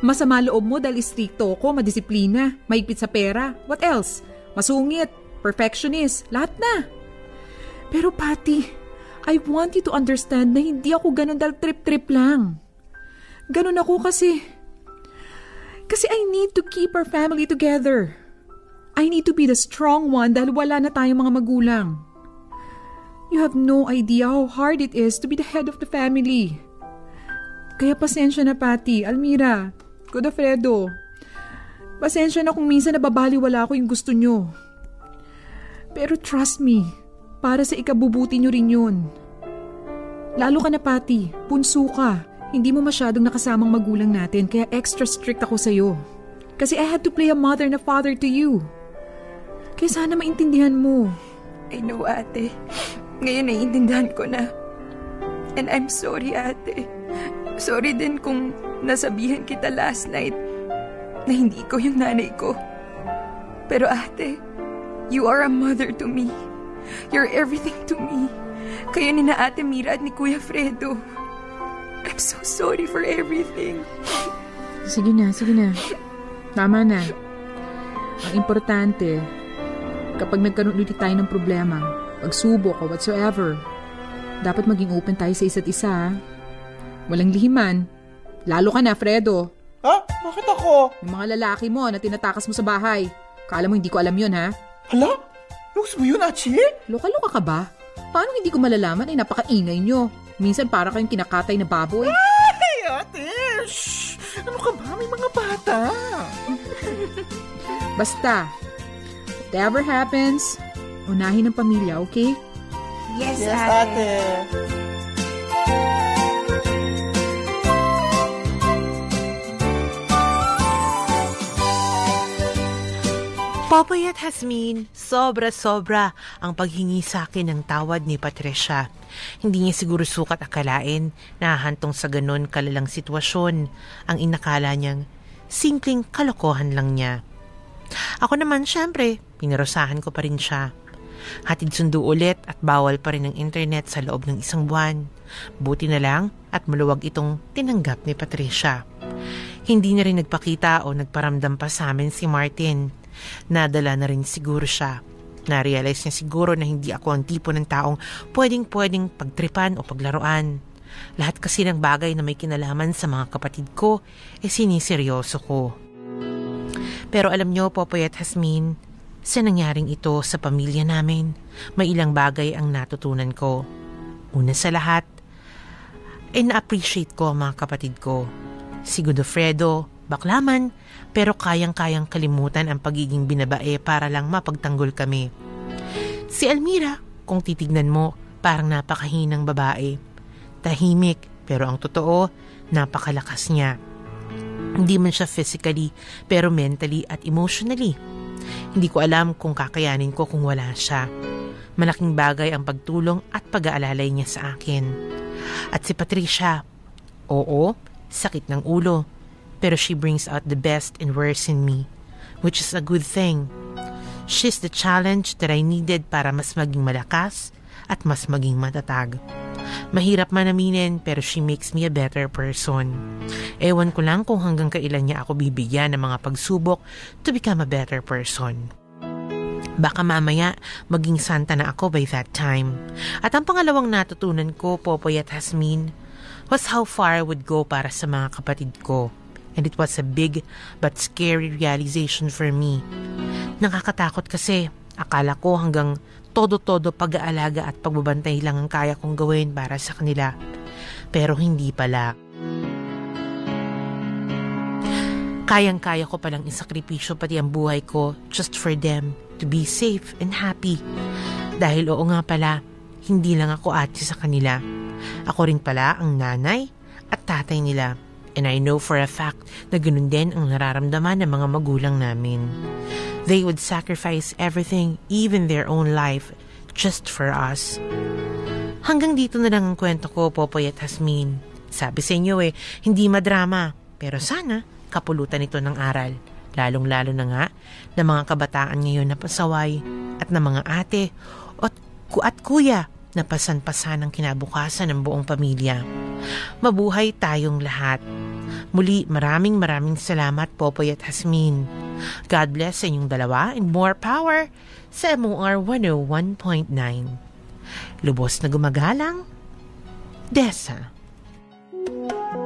Masama loob mo dahil istrikto ako, madisiplina, maigpit sa pera. What else? Masungit, perfectionist, lahat na. Pero Patty, I want you to understand na hindi ako ganun dahil trip-trip lang. Ganun ako kasi... Kasi I need to keep our family together. I need to be the strong one dahil wala na tayong mga magulang. You have no idea how hard it is to be the head of the family. Kaya pasensya na, Patty, Almira, Godofredo. Pasensya na kung minsan nababaliwala ko yung gusto nyo. Pero trust me, para sa ikabubuti nyo rin yun. Lalo ka na, Patty, punso ka. Hindi mo masyadong nakasamang magulang natin, kaya extra strict ako sa'yo. Kasi I had to play a mother and a father to you. Kaya sana maintindihan mo. I know, ate. Ngayon naiintindihan ko na. And I'm sorry, ate. Sorry din kung nasabihan kita last night na hindi ko yung nanay ko. Pero ate, you are a mother to me. You're everything to me. Kayo ni na ate Mira at ni Kuya Fredo. I'm so sorry for everything. Sige na, sige na. Tama na. Ang importante, kapag nagkaroon ulit tayo ng problema, pagsubok o whatsoever, dapat maging open tayo sa isa't isa. ha? Walang lihiman. Lalo ka na, Fredo. Ha? Bakit ako? Yung mga lalaki mo na tinatakas mo sa bahay. Kala mo hindi ko alam yun, ha? Hala? Looks mo yun, Achi? Loka-loka ka ba? Paano hindi ko malalaman ay napakaingay nyo? Minsan para kayong kinakatay na baboy. Ay, ate! Shh! Ano ka ba? May mga bata. (laughs) Basta, whatever happens, unahin ang pamilya, okay? Yes, Yes, ate. Popoy at Hasmin, sobra-sobra ang paghingi sa akin ng tawad ni Patricia. Hindi niya siguro sukat akalain na hantong sa ganon kalalang sitwasyon ang inakala niyang simpleng kalokohan lang niya. Ako naman, syempre, pinarusahan ko pa rin siya. Hatid sundo ulit at bawal pa rin ang internet sa loob ng isang buwan. Buti na lang at maluwag itong tinanggap ni Patricia. Hindi na rin nagpakita o nagparamdam pa sa amin si Martin. Nadala na rin siguro siya. Na-realize niya siguro na hindi ako ang tipo ng taong pwedeng-pwedeng pagtripan o paglaruan. Lahat kasi ng bagay na may kinalaman sa mga kapatid ko, eh siniseryoso ko. Pero alam niyo, Popoy at Hasmin, sa nangyaring ito sa pamilya namin, may ilang bagay ang natutunan ko. Una sa lahat, ay na-appreciate ko ang mga kapatid ko. Si Godofredo, baklaman, pero kayang-kayang kalimutan ang pagiging binabae para lang mapagtanggol kami. Si Almira, kung titignan mo, parang napakahinang babae. Tahimik, pero ang totoo, napakalakas niya. Hindi man siya physically, pero mentally at emotionally. Hindi ko alam kung kakayanin ko kung wala siya. Malaking bagay ang pagtulong at pag-aalalay niya sa akin. At si Patricia, oo, sakit ng ulo, pero she brings out the best and worst in me, which is a good thing. She's the challenge that I needed para mas maging malakas at mas maging matatag. Mahirap man aminin pero she makes me a better person. Ewan ko lang kung hanggang kailan niya ako bibigyan ng mga pagsubok to become a better person. Baka mamaya maging santa na ako by that time. At ang pangalawang natutunan ko, Popoy at Hasmin, was how far I would go para sa mga kapatid ko. And it was a big but scary realization for me. Nakakatakot kasi akala ko hanggang todo-todo pag-aalaga at pagbabantay lang ang kaya kong gawin para sa kanila. Pero hindi pala. Kayang-kaya ko palang isakripisyo pati ang buhay ko just for them to be safe and happy. Dahil oo nga pala, hindi lang ako ate sa kanila. Ako rin pala ang nanay at tatay nila. And I know for a fact na ganun din ang nararamdaman ng mga magulang namin. They would sacrifice everything, even their own life, just for us. Hanggang dito na lang ang kwento ko, Popoy at Hasmin. Sabi sa inyo eh, hindi madrama. Pero sana, kapulutan ito ng aral. Lalong-lalo na nga ng mga kabataan ngayon na pasaway at ng mga ate at, at kuya na pasan-pasan ang kinabukasan ng buong pamilya. Mabuhay tayong lahat. Muli, maraming maraming salamat Popoy at Hasmin. God bless sa inyong dalawa and more power sa MOR 101.9. Lubos na gumagalang, Desa. Love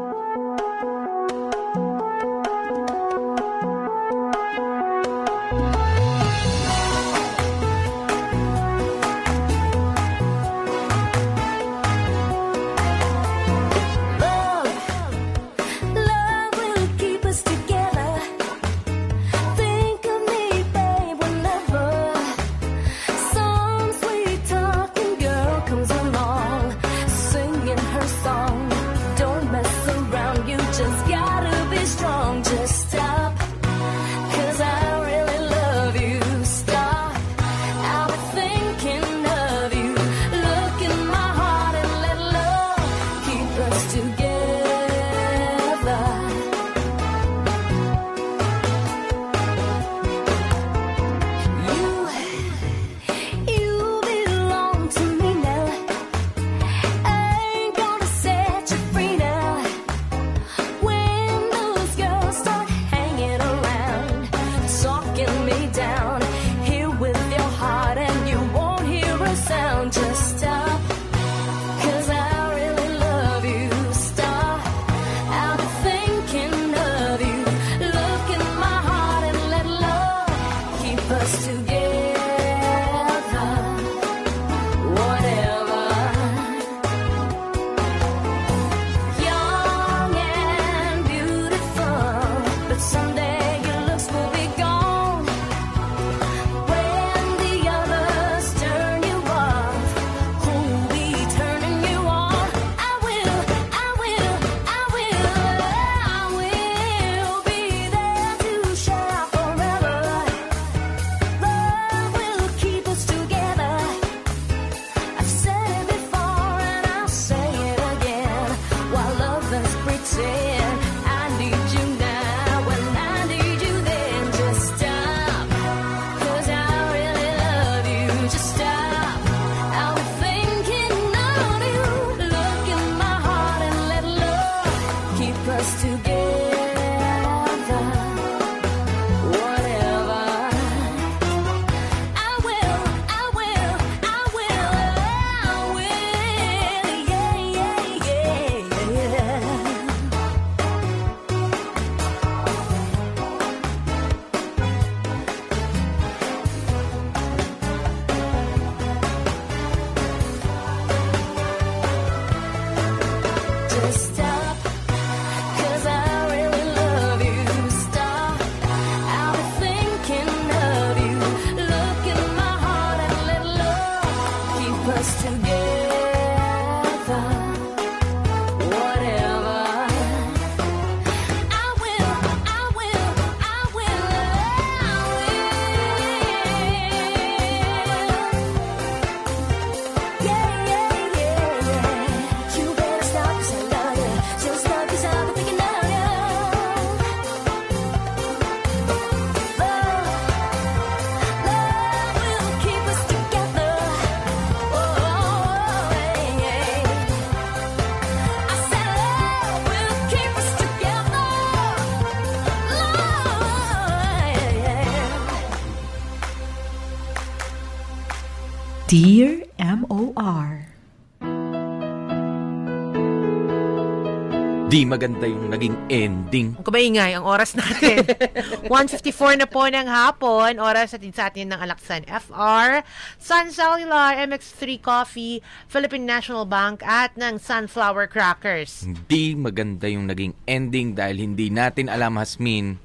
Di maganda yung naging ending. Kung maingay, ang oras natin. (laughs) 1.54 na po ng hapon. Oras natin sa atin ng Alaksan FR, Sun Cellular, MX3 Coffee, Philippine National Bank, at ng Sunflower Crackers. Hindi maganda yung naging ending dahil hindi natin alam, Hasmin,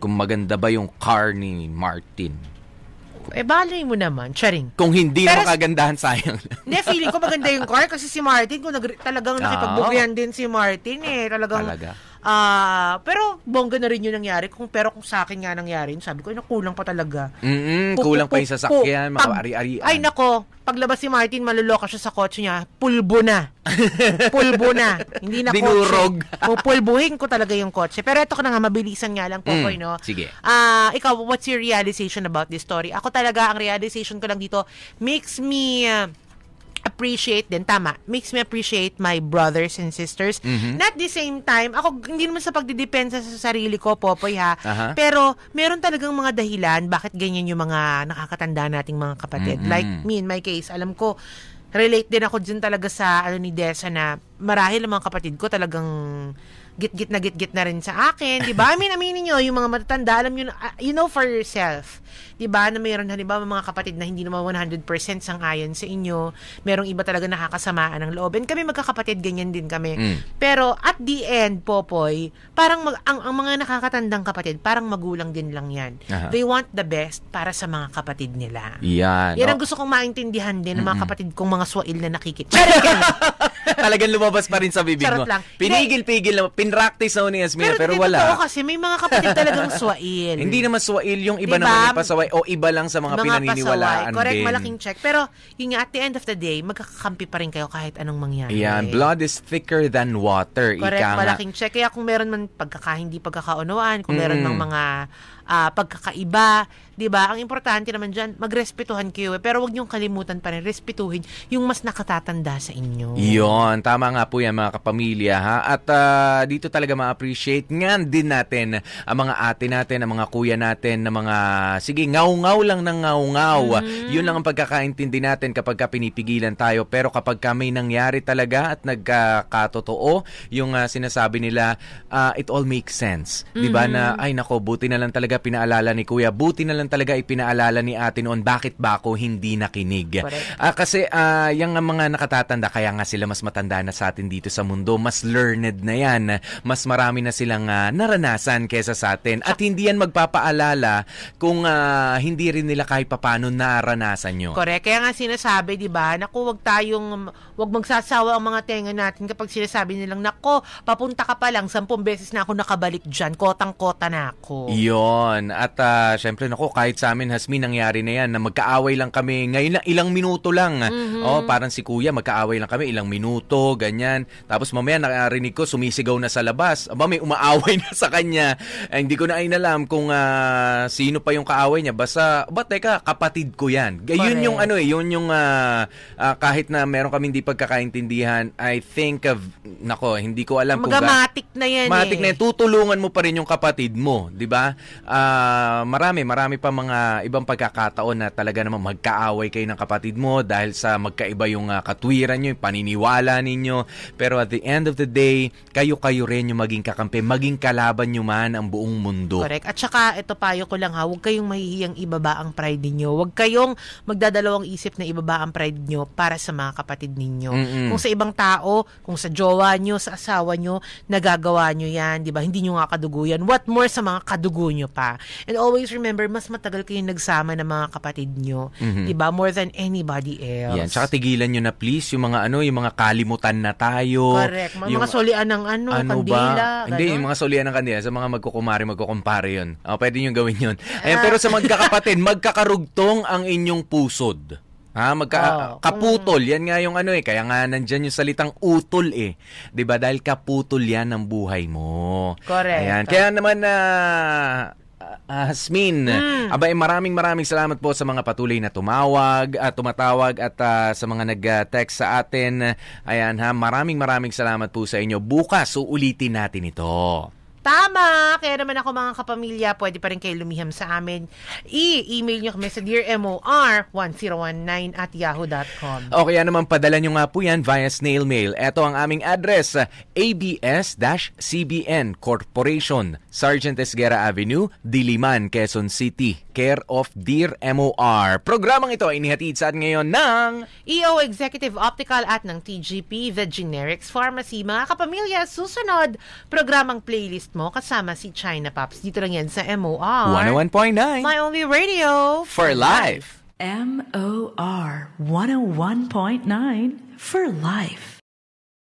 kung maganda ba yung car ni Martin. Eh, balay mo naman. Charing. Kung hindi Pero- na makagandahan, sayang. (laughs) Hindi, feeling ko maganda yung car kasi si Martin, kung nag- talagang Oo. nakipagbubuyan din si Martin eh. Talagang, Talaga. Ah pero bongga na rin yun nangyari. Kung, pero kung sa akin nga nangyari, sabi ko, ay, nakulang pa talaga. Mm-mm, Pu- kulang pa yung sasakyan, pag- makaari-arian. Ay, nako. Paglabas si Martin, maluloka siya sa kotse niya. Pulbo na. (laughs) Pulbo na. Hindi na Dinurog. kotse. Pupulbuhin ko talaga yung kotse. Pero ito ko na nga, mabilisan nga lang, Popoy, Mm, no? sige. Ah, ikaw, what's your realization about this story? Ako talaga, ang realization ko lang dito, makes me uh, appreciate din, tama, makes me appreciate my brothers and sisters. Mhm. Not the same time, ako, hindi naman sa pagdidepensa sa sarili ko, Popoy, ha? Aha. Pero, meron talagang mga dahilan bakit ganyan yung mga nakakatanda nating mga kapatid. Mm-mm. Like me, in my case, alam ko, relate din ako dyan talaga sa ano ni Desa na marahil ang mga kapatid ko talagang git-git na git-git na rin sa akin, 'di ba? I mean, aminin niyo, yung mga matatanda, alam niyo, na- ah, you know for yourself, 'di ba? Na mayroon halimbawa mga kapatid na hindi naman 100% sang-ayon sa inyo, merong iba talaga nakakasamaan ng loob. And kami magkakapatid ganyan din kami. Mm. Pero at the end, Popoy, parang mag, ang, ang mga nakakatandang kapatid, parang magulang din lang 'yan. Aha. They want the best para sa mga kapatid nila. Yan. Yan ang Oh, gusto kong maintindihan din ng mga kapatid kong mga swail na nakikit. (laughs) Talagang lumabas pa rin sa bibig Charot mo. Pinigil-pigil na. Pinractice na ni Yasmina, pero, hindi wala. totoo kasi may mga kapatid talagang swail. (laughs) Hindi naman swail yung iba Diba? naman yung pasaway o iba lang sa mga, pinaniniwalaan pasaway. Correct, din. malaking check. Pero, yun nga, at the end of the day, magkakakampi pa rin kayo kahit anong mangyari. Yan, blood is thicker than water. Correct, Ika malaking check. Kaya kung meron man pagkaka, hindi pagkakaunawaan, kung meron Mm. mang mga ah, pagkakaiba, 'di ba? Ang importante naman diyan, magrespetuhan kayo. eh. Pero wag niyong kalimutan pa rin respetuhin yung mas nakatatanda sa inyo. Iyon, tama nga po yan mga kapamilya ha. At ah, dito talaga ma-appreciate nga din natin ang mga ate natin, ang mga kuya natin, na mga, sige, ngaw-ngaw lang ng ngaw-ngaw. Yun lang ang pagkakaintindi natin kapag ka pinipigilan tayo. Pero kapag ka may nangyari talaga at nagkakatotoo, yung ah, sinasabi nila, ah, it all makes sense. Di ba Mhm. na, ay nako, buti na lang talaga pinaalala ni kuya, buti na lang talaga ipinaalala ni ate noon, bakit ba ako hindi nakinig? Ah, kasi ah, yung mga nakatatanda, kaya nga sila mas matanda na sa atin dito sa mundo, mas learned na yan, mas marami na silang ah, naranasan kesa sa atin. At hindi yan magpapaalala kung ah, hindi rin nila kahit papano naranasan nyo. Correct. Kaya nga sinasabi, di ba, naku, wag tayong, wag magsasawa ang mga tenga natin kapag sinasabi nilang, nako, papunta ka pa lang, sampung beses na ako nakabalik dyan, kotang-kota na ako. Iyon. At ah, syempre, nako, kahit sa amin, Hasmin, nangyari na yan na magkaaway lang kami. Ngayon lang, ilang minuto lang. Mhm. Oh, parang si kuya, magkaaway lang kami, ilang minuto, ganyan. Tapos mamaya, narinig ko, sumisigaw na sa labas. Aba, may umaaway (laughs) na sa kanya. Eh, hindi ko na inalam kung ah, sino pa yung kaaway niya. Basta, ba, teka, kapatid ko yan. Yun Correct. yung ano eh, yun yung ah, ah, kahit na meron kami hindi pagkakaintindihan, I think of, nako, hindi ko alam kung ga- Magamatic na yan Matik eh. na yan. tutulungan mo pa rin yung kapatid mo, 'di ba? Ah, marami, marami pa mga ibang pagkakataon na talaga naman magkaaway kayo ng kapatid mo dahil sa magkaiba yung ah, katwiran niyo, yung paniniwala ninyo. Pero at the end of the day, kayo-kayo rin yung maging kakampi, maging kalaban nyo man ang buong mundo. Correct. At saka, ito payo ko lang ha, huwag kayong mahihiyang ibaba ang pride ninyo. Huwag kayong magdadalawang isip na ibaba ang pride nyo para sa mga kapatid ninyo. Mm-mm. Kung sa ibang tao, kung sa jowa nyo, sa asawa nyo, nagagawa nyo yan, di ba? Hindi nyo nga kadugo yan. What more sa mga kadugo nyo pa. And always remember, mas matagal kayong nagsama ng mga kapatid nyo. Mhm. Di ba? More than anybody else. Yan, tsaka tigilan nyo na please yung mga ano, yung mga kalimutan na tayo. Correct. Mga, Yung- mga solian ng ano, ano kandila. ba? Hindi, yung mga solian ng kandila. Sa mga magkukumari, magkukumpare yun. Oh, pwede nyo gawin yun. Ayan, pero sa magkakapatid, (laughs) magkakarugtong ang inyong pusod. Ha, magka Oh, kaputol, yan nga yung ano eh, kaya nga nandyan yung salitang utol eh. 'Di ba? Dahil kaputol yan ng buhay mo. Correct. Ayan, kaya naman na Hasmin, Mm. abay maraming maraming salamat po sa mga patuloy na tumawag at tumatawag at ah, sa mga nag-text sa atin. Ayan ha, maraming maraming salamat po sa inyo. Bukas uulitin natin ito. Tama! Kaya naman ako mga kapamilya, pwede pa rin kayo lumiham sa amin. I-email nyo kami sa dearmor1019 at yahoo.com. O kaya naman padala nyo nga po yan via snail mail. Ito ang aming address, ABS-CBN Corporation, Sergeant Esguera Avenue, Diliman, Quezon City. Care of Dear MOR. Programang ito ay inihatid sa atin ngayon ng... EO Executive Optical at ng TGP, The Generics Pharmacy. Mga kapamilya, susunod, programang playlist mo kasama si China Pops. Dito lang yan sa MOR. 101.9 My only radio. For life. M O R 101.9 for life.